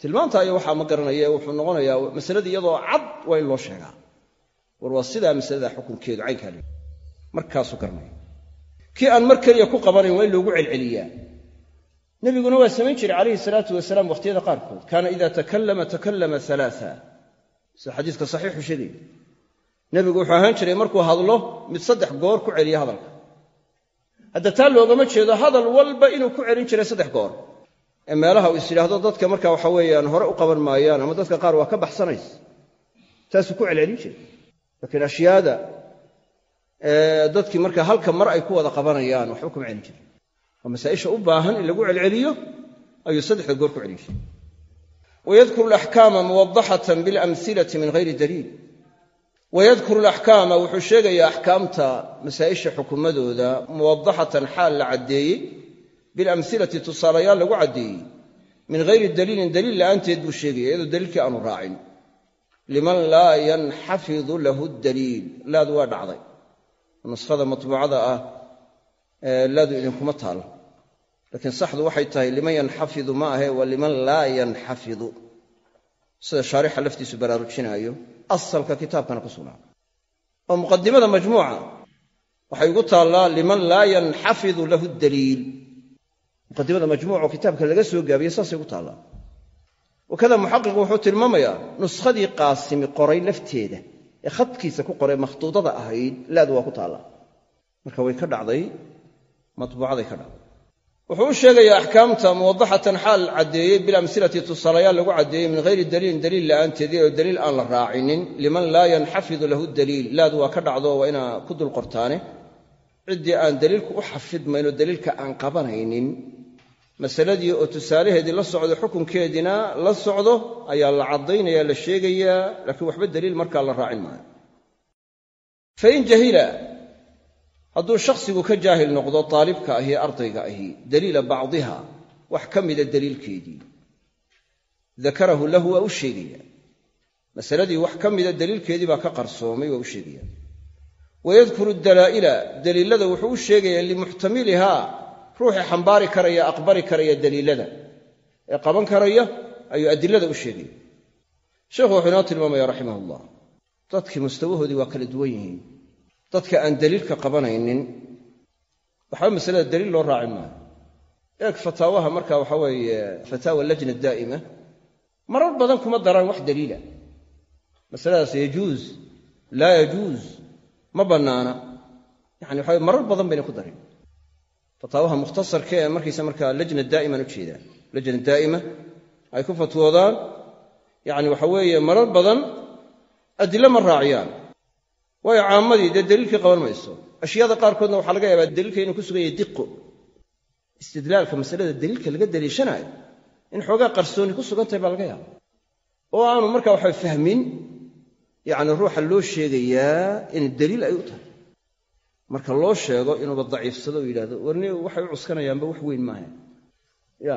tilmaanta iyo waxaa ma garanaya wuxuu noqonayaa masaladii iyadoo cad waa in loo sheegaa. War waa sidaa masalada xukunkeedu caynkaa markaasuu garanaya kii aan mar keliya ku qabanayn waa in loogu celceliyaa. Nebiguna waa samayn jiray calayhi salaatu wasalaam wakhtiyada qaarkood. Kaana ida takallama takallama alaaa sida xadiiska saxiixu sheegaya nebigu wuxuu ahaan jiray markuu hadlo mid saddex goor ku celiya hadalka hadda taa loogama jeedo hadal walba inuu ku celin jiray saddex goor. Ee meelaha uu is yidhaahdo dadka marka waxa weeyaan hore u qaban maayaan ama dadka qaar waa ka baxsanays taasuu ku celcelin jiray. Laakiin ashyaada dadkii marka halka mar ay ku wada qabanayaan waxba kuma celin jirin. Oo masaa'isha u baahan in lagu celceliyo ayuu saddexda goor ku celin jiray. Wayadkuru alaxkaama muwadaxatan bilamsilati min hayri daliil wayadkuru alaxkaama wuxuu sheegayaa axkaamta masaa'isha xukumadooda muwadaxatan xaal la caddeeyey bilamsilati tusaalayaal lagu caddeeyey min hayri daliilin daliil la'aanteed buu sheegaya iyadoo daliilkii aanu raacin liman laa yanxafidu lahu daliil laadu waa dhacday nuskhada matbuucada ah laadu idinkuma taalo laakiin saxdu waxay tahay liman yanxafidu ma ahe waa liman laa yanxafidu sida shaarixa laftiisu baraarujinaayo asalka kitaabkana ku sugnaa. Oo muqadimada majmuuca. Waxay ugu taallaa liman laa yanxafidu lahu daliil. Muqadimada majmuuca oo kitaabka laga soo gaabiye saasay ugu taallaa. Wakada muxaqiqu wuxuu tilmaamayaa nuskhdii qaasimi qoray lafteeda ee khadkiisa ku qoray makhduudada ahayd laadu waa ku taallaa. Marka way ka dhacday matbuucaday ka dhacday wuxuu u sheegayaa axkaamta muwadaxatan xaal caddeeyey bilamsilati tusaalayaal lagu caddeeyey min hayri daliilin daliil la'aanteedii oo daliil aan la raacinin liman laa yanxafidu lahu daliil. Laadu waa ka dhacdo waa inaa ku dul qortaane. Ciddii aan daliilku u xafidmayn oo daliilka aan qabanaynin masaladii oo tusaalaheedii la socdo xukunkeediina la socdo ayaa la caddaynaya la sheegayaa laakiin waxba daliil markaa la raacin maayo hadduu shakhsigu ka jaahil noqdo daalibka ahi ardayga ahi daliila bacdiha wax ka mida daliilkeedii. Dakarahu lahu waa u sheegaya. Masaladii wax ka mida daliilkeedii baa ka qarsoomay waa u sheegaya. Wayadkuru dalaa'ila daliilada wuxuu u sheegayaa limuxtamilihaa ruuxii xambaari karaya aqbali karaya daliilada. Ee qaban karaya ayuu adilada u sheegaya. Sheekhu wuxuu inoo tilmaamaya raximah dadkii mustawahoodii waa kala duwan yihiin dadka aan daliilka qabanaynin waxba masalada daliil loo raacin maayo eeg fataawaha marka waxa weeye fataawa lajna daa'ima marar badan kuma daraan wax daliila. Masaladaas yajuuz laa yajuuz ma bannaana. Yani waxa marar badan bayna ku darin. Fataawaha mukhtasarka ee markaysa markaa lajna daa'iman u jeedaan lajna daa'ima ay ku fatwoodaan yani waxa weeye marar badan adilo ma raaciyaan waayo caammadii dee daliilkii qaban mayso. Ashyaada qaarkoodna waxaa laga yaabaa daliilka inuu ku sugan yahay diqo. Istidlaalka masalada daliilka laga daliishanaayo in xoogaa qarsooni ku sugan tahay baa laga yaaba oo aanu marka waxa fahmin yacni ruuxa loo sheegayaa in daliil ay u tahay. Marka loo sheego inuuba daciifsado oo yidhahdo warni waxay u cuskanayaanba wax weyn maaha. Ya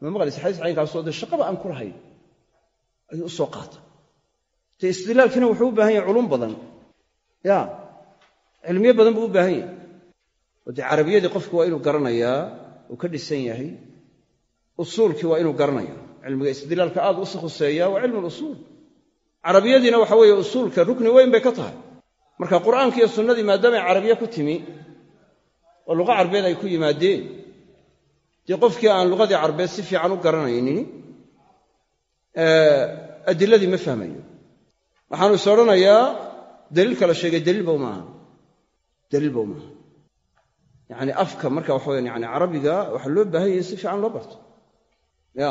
ma maqlaysa xadiis caynkaasoo dee shaqaba aan ku lahayn ayuu u qaata dee istidlaalkiina wuxuu u baahan yahay culum badan ya. Cilmiyo badan buu u baahan yahay. Oo dee carabiyadii qofku waa inuu garanayaa uu ka dhisan yahay. Usuulkii waa inuu garanaya cilmiga istidlaalka aad usi khuseeya waa cilmu lusuul carabiyadiina waxa weeye usuulka rukni weyn bay ka tahay. Marka qur'aanki iyo sunnadii maadaamay carabiye ku timi oo luqa carbeed ay ku yimaadeen dee qofkii aan luqadii carbeed si fiican u garanaynin adiladii ma fahmayo. Waxaanu is odhanayaa daliilka la sheegay daliilba maaha. Daliilba maaha. Yacni afka marka waxa weyaan yani carabiga waxaa loo baahan yahay si fiican loo barto. Ya.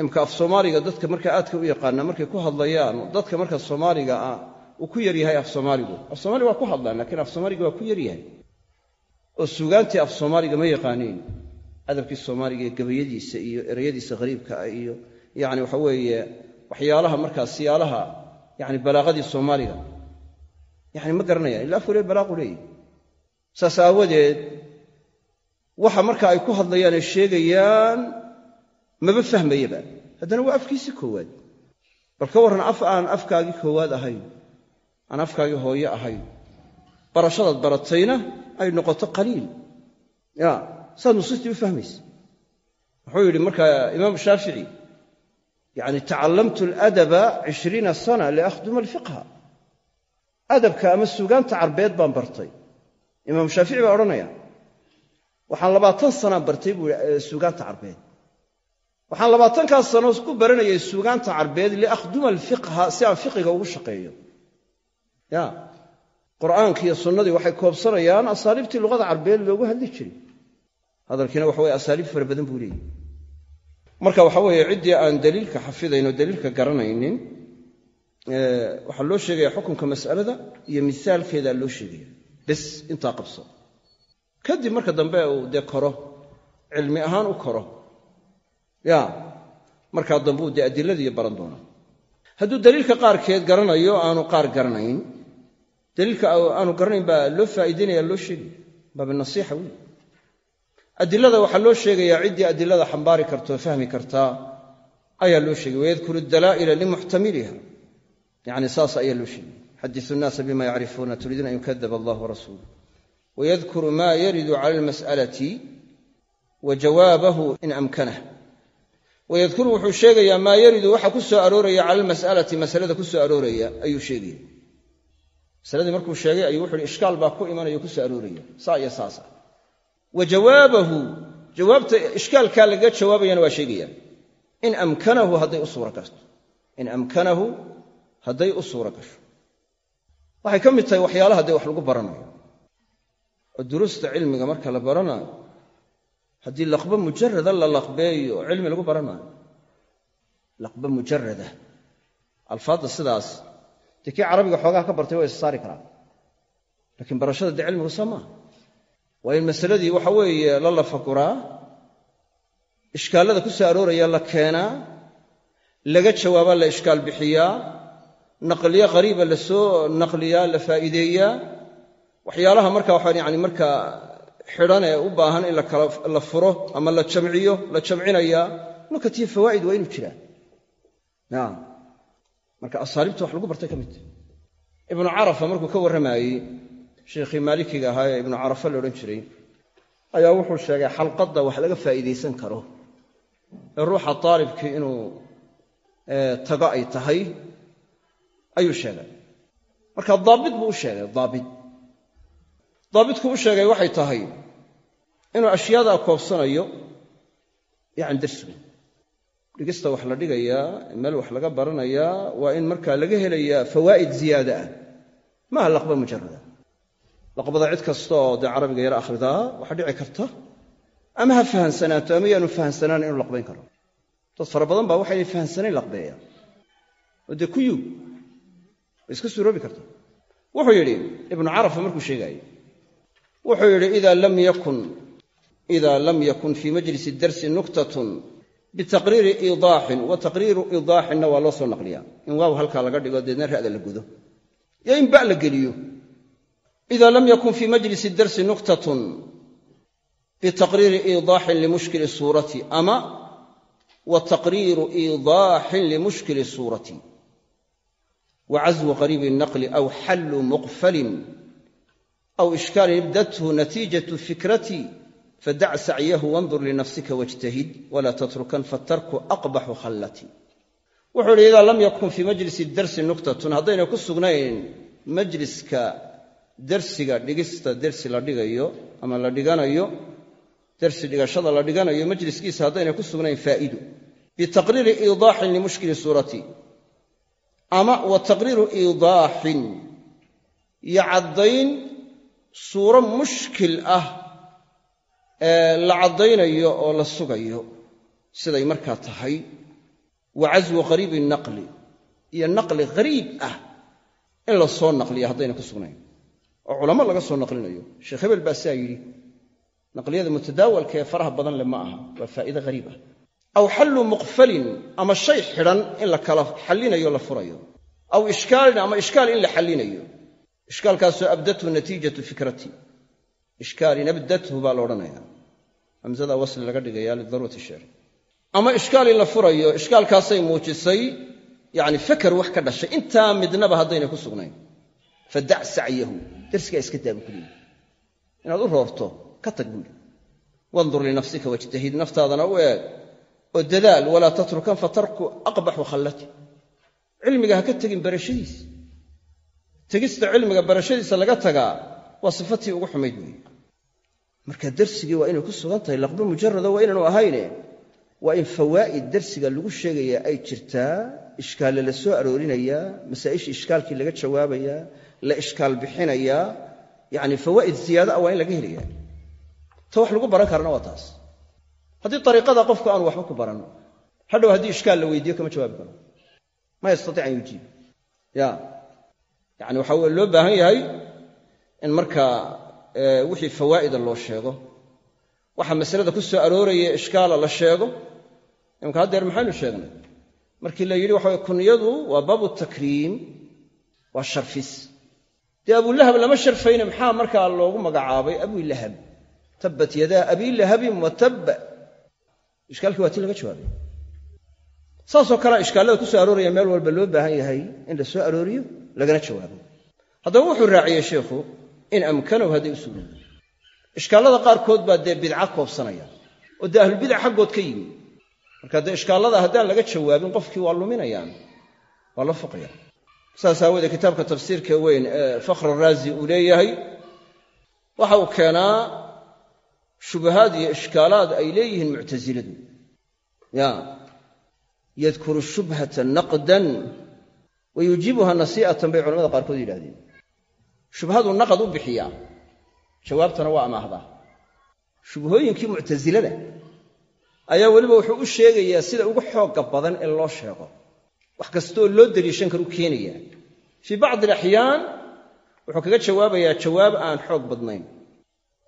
Imka af soomaaliga dadka markaa aadka u yaqaana markay ku hadlayaan dadka marka soomaaliga ah uu ku yar yahay af soomaaligu. Af soomaaliga waa ku hadlaan lakiin af soomaaliga waa ku yar yahay. Oo suugaantii af soomaaliga ma yaqaaniin. Adabkii soomaaliga iyo gabayadiisa iyo ereyadiisa hariibka ah iyo yani waxa weeye waxyaalaha markaa siyaalaha yani balaaqadii soomaaliga yani ma garanayaan illa afku le balaaqu leeyahy saas aawadeed waxa marka ay ku hadlayaan ay sheegayaan maba fahmayaba haddana waa afkiisii koowaad. Bal ka warran af aan afkaagii koowaad ahayn aan afkaagii hooye ahayn barashadaad baratayna ay noqoto qaliil. Ya saad nusuustii u fahmaysa. Wuxuu yidhi markaa imaamu shaafici yani tacallamtu aladaba cishriina sana liakhduma alfiqha adabka ama suugaanta carbeed baan bartay imaamu shaafici baa odhanaya waxaan labaatan sanaa bartay buu suugaanta carbeed waxaan labaatankaas sano ku baranayay suugaanta carbeed liakhduma alfiqha si aan fiqiga ugu shaqeeyo ya qur'aankii iyo sunnadii waxay koobsanayaan asaaliibtii luqada carbeed loogu hadli jiray hadalkiina waxa weye asaaliib fara marka waxa weeye ciddii aan daliilka xafidayn daliilka garanaynin waxaa loo sheegaya xukunka mas'alada iyo misaalkeedaa loo sheegaya bes intaa qabso. Kadib marka dambe uu dee koro cilmi ahaan u koro. Ya markaa dambe uu dee adiladii baran doonaa. Hadduu daliilka qaarkeed garanayo aanu qaar garanayn. Daliilka aanu garanayn baa loo faa'iidaynaya loo sheegaya baabinasiixa wey adilada waxaa loo sheegayaa ciddii adilada xambaari karta oo fahmi kartaa ayaa loo sheegay. Wayadkuru dalaa'ila limuxtamiliha. Yani saas ayaa loo sheegay. Xadisu nnaasa bima yacrifuuna turiiduuna an yukadaba allah warasuuluh wayadkuru ma yaridu cala almas'alati wa jawaabahu in amkanah wayadkuru wuxuu sheegayaa maa yaridu waxa ku soo arooraya cala almas'alati masalada ku soo arooraya ayuu sheegaya masaladii markuu sheegay ayuu wuxu uhi ishkaal baa ku imanaya o ku soo arooraya. Saa iyo saasa wa jawaabta ishkaalkaa lagaga jawaabayana waa sheegaya in amkanahu hadday u suura gasho in amkanahu hadday u suura gasho. Waxay ka mid tahay waxyaalaha dee wax lagu baranayo. Oo duruusta cilmiga marka la baranayo haddii laqba mujarada la laqbeeyo cilmi lagu baranaayo laqba mujarada alfaadda sidaas dee kii carabiga xoogaha ka bartay waa is saari karaa laakiin barashada dee cilmigu saa maaha waa in masaladii waxa weeye la lafaguraa ishkaallada ku soo arooraya la keenaa laga jawaabaa la ishkaal bixiyaa naqliyo qariiba la soo naqliyaa la faa'iideeyaa. Waxyaalaha marka waxaa yani markaa xidhan ee u baahan in la furo ama la jamciyo la jamcinayaa nukatiyo fawaa'id waa inuu jiraa. Naam. Marka asaaliibta wax lagu bartay ka midta ibnu carafa markuu ka warramaayey sheikhii maalikiga ahaa ee ibnu carafa la odhan jiray ayaa wuxuu sheegay xalqadda wax laga faa'iidaysan karo. Ee ruuxa taalibkii inuu tago ay tahay ayuu sheegay. Marka daabit buu u sheegay daabit. Daabitku u sheegay waxay tahay inuu ashyaadaa koobsanayo yani darsigu. Dhigista wax la dhigayaa meel wax laga baranayaa waa in markaa laga helayaa fawaa'id ziyaada ah. Maaha laqba mujarada laqbada cid kasta oo dee carabiga yar akhridaa waxaa dhici karta ama ha fahansanaato ama yaanu fahansanaan inuu laqbayn karo. Dad fara badan baa waxaynay fahansanayn laqbeeyaan oo dee kuyuub way iska suuroobi karta wuxuu yidhi ibnu carafa markuu sheegaayey wuxuu yidhi ida lam yakun ida lam yakun fii majlisi darsi nuktatun bitaqriiri iidaaxin wa taqriiru iidaaxinna waa loo soo naqliyaa. In waaw halkaa laga dhigo deedna ra'da la gudo. Iyo in ba la geliyo ida lam yakun fii majlisi darsi nuktatun bitaqriiri iidaaxin limushkili suurati ama wa taqriiru iidaaxin limushkili suurati wa caswu qariibi naqli aw xallu muqfalin aw ishkaalin ibdathu natiijatu fikrati fadac sacyahu wandur linafsika wاjtahid walaa tatrukan fatarku aqbaxu khallati wuxuu idhi idaa lam yakun fii majlisi darsi nuktatun haddayna ku sugnayn majliska dersiga dhigista dersi la dhigayo ama la dhiganayo dersi dhigashada la dhiganayo majliskiisa haddayna ku sugnayn faa'ido bitaqriiri iidaaxin limushkili suurati. Ama wa taqriiru iidaaxin. Iyo caddayn suuro mushkil ah ee la caddaynayo oo la sugayo. Siday markaa tahay. Wa caswu qariibi naqli. Iyo naqli qariib ah in la soo naqliya haddayna ku sugnayn oo culamo laga soo naqlinayo. Sheekh hebel baa sidaa yidhi naqliyada mutadaawalka ee faraha badan le ma aha waa faa'iide hariib ah. Aw xallu muqfalin ama shay xidhan in la kala xallinayo la furayo. Aw ishkaalin ama ishkaal in la xallinayo. Ishkaalkaasoo abdathu natiijatu fikrati. Ishkaalin abdathu baa la odhanaya hamsada wasli laga dhigaya lidaruurati sheer ama ishkaal in la furayo ishkaalkaasay muujisay yacni feker wax ka dhashay. Intaa midnaba haddayna ku sugnayn. Fadac sacyahu darsigaa iska daabu ku leeyi inaad u roorto ka tag buuli. Wandur linafsika wajtahid naftaadana u eeg. Oo dadaal walaa tatrukan fatarku aqbaxu khallati. Cilmiga ha ka tegin barashadiisa tegista cilmiga barashadiisa laga tagaa waa sifatii ugu xumayd weeye marka darsigii waa inay ku sugan tahay laqbo mujarada waa inaanu ahayne waa in fawaa'id darsiga lagu sheegayaa ay jirtaa ishkaalle la soo aroorinayaa masaa'ishii ishkaalkii laga jawaabayaa la ishkaal bixinayaa yacni fawaa'id ziyaada ah waa in laga helayaa ta wax lagu baran karana waa taas. Haddii ariiqada qofku aanu waxba ku baran hadhow haddii ishkaal la weydiiyo kama jawaabi karo ma yastaiic an yujiib. Ya. Yani waxa loo baahan yahay in markaa wixii fawaa'ida loo sheego. Waxa masalada ku soo arooraya ishkaala la sheego. Imka haddeer maxaynu sheegnay markii la yidhi waxa kunyadu waa baabu takriim waa sharfis dee abulahab lama sharfayne maxaa markaa loogu magacaabay? Abilahab tabbat yadaa abilahabin wa tabba. Ishkaalkii waa tii laga jawaabay. Saasoo kalea ishkaallada ku soo arooraya meel walba loo baahan yahay in la soo arooriyo lagana jawaabo. Haddaba wuxuu raaciyey sheikhu in amkanahu hadday u suuroodo ishkaallada qaarkood baa dee bidca koobsanaya oo dee ahlulbidac xaggood ka yimi marka dee ishkaallada haddaan laga jawaabin qofkii waa luminayaan waa la fuqaya saas aawoodee kitaabka tafsiirka weyn ee fakhr raazi uu leeyahay waxa uu keenaa shubahaad iyo ishkaalaad ay leeyihiin muctasiladu ya yadkuru shubhata naqdan wa yuujibuha nasii'atan bay culamada qaarkood yidhahdeen shubhaduu naqad u bixiyaa jawaabtana waa amaahdaa shubhooyinkii muctasilada ayaa weliba wuxuu u sheegayaa sida ugu xoogga badan ee loo sheego. Wax kastaoo loo daliishan karu keenaya fii bacdi alaxyaan wuxuu kaga jawaabayaa jawaab aan xoog badnayn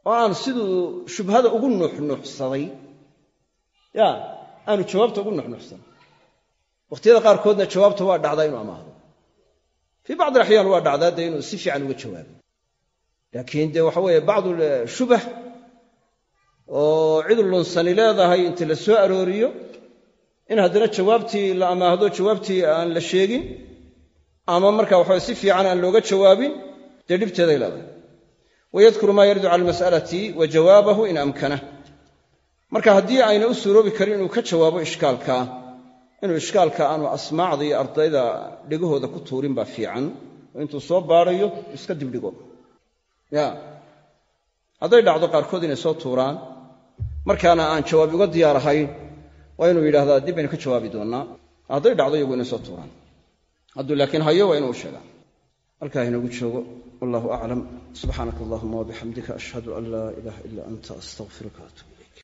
oo aan siduu shubhada ugu nuuxnuuxsaday ya aanu jawaabta ugu nuuxnuuxsan wakhtiyada qaarkoodna jawaabta waa dhacdaa inuu amaahdo fii bacdi alaxyaan waa dhacdaa dee inuu si fiican uga jawaabo laakiin dee waxa weeye bacdu shubah oo cid lunsani leedahay inta la soo arooriyo in haddana jawaabtii la amaahdo jawaabtii aan la sheegin ama marka waxawe si fiican aan looga jawaabin dee dhibteeday leedahay. Wayadkuru maa yardu cala almas'alati wa jawaabahu in amkanah marka haddii ayna u suuroobi karin inuu ka jawaabo ishkaalka inuu ishkaalka aanu asmaacda iyo ardayda dhegahooda ku tuurin baa fiican. Intuu soo baarayo iska dibdhigo. Ya. Hadday dhacdo qaarkood inay soo tuuraan markaana aan jawaab uga diyaar ahayn waa inuu yidhahdaa dib baynu ka jawaabi doonnaa. Hadday dhacdo iyagu inay soo tuuraan hadduu laakiin hayo waa inuu sheegaa. Halkaa inoogu joogo wallahu aclam. Subxaanaka allahuma wabixamdika ashhadu an laa ilaaha ila anta astaqfiruka atub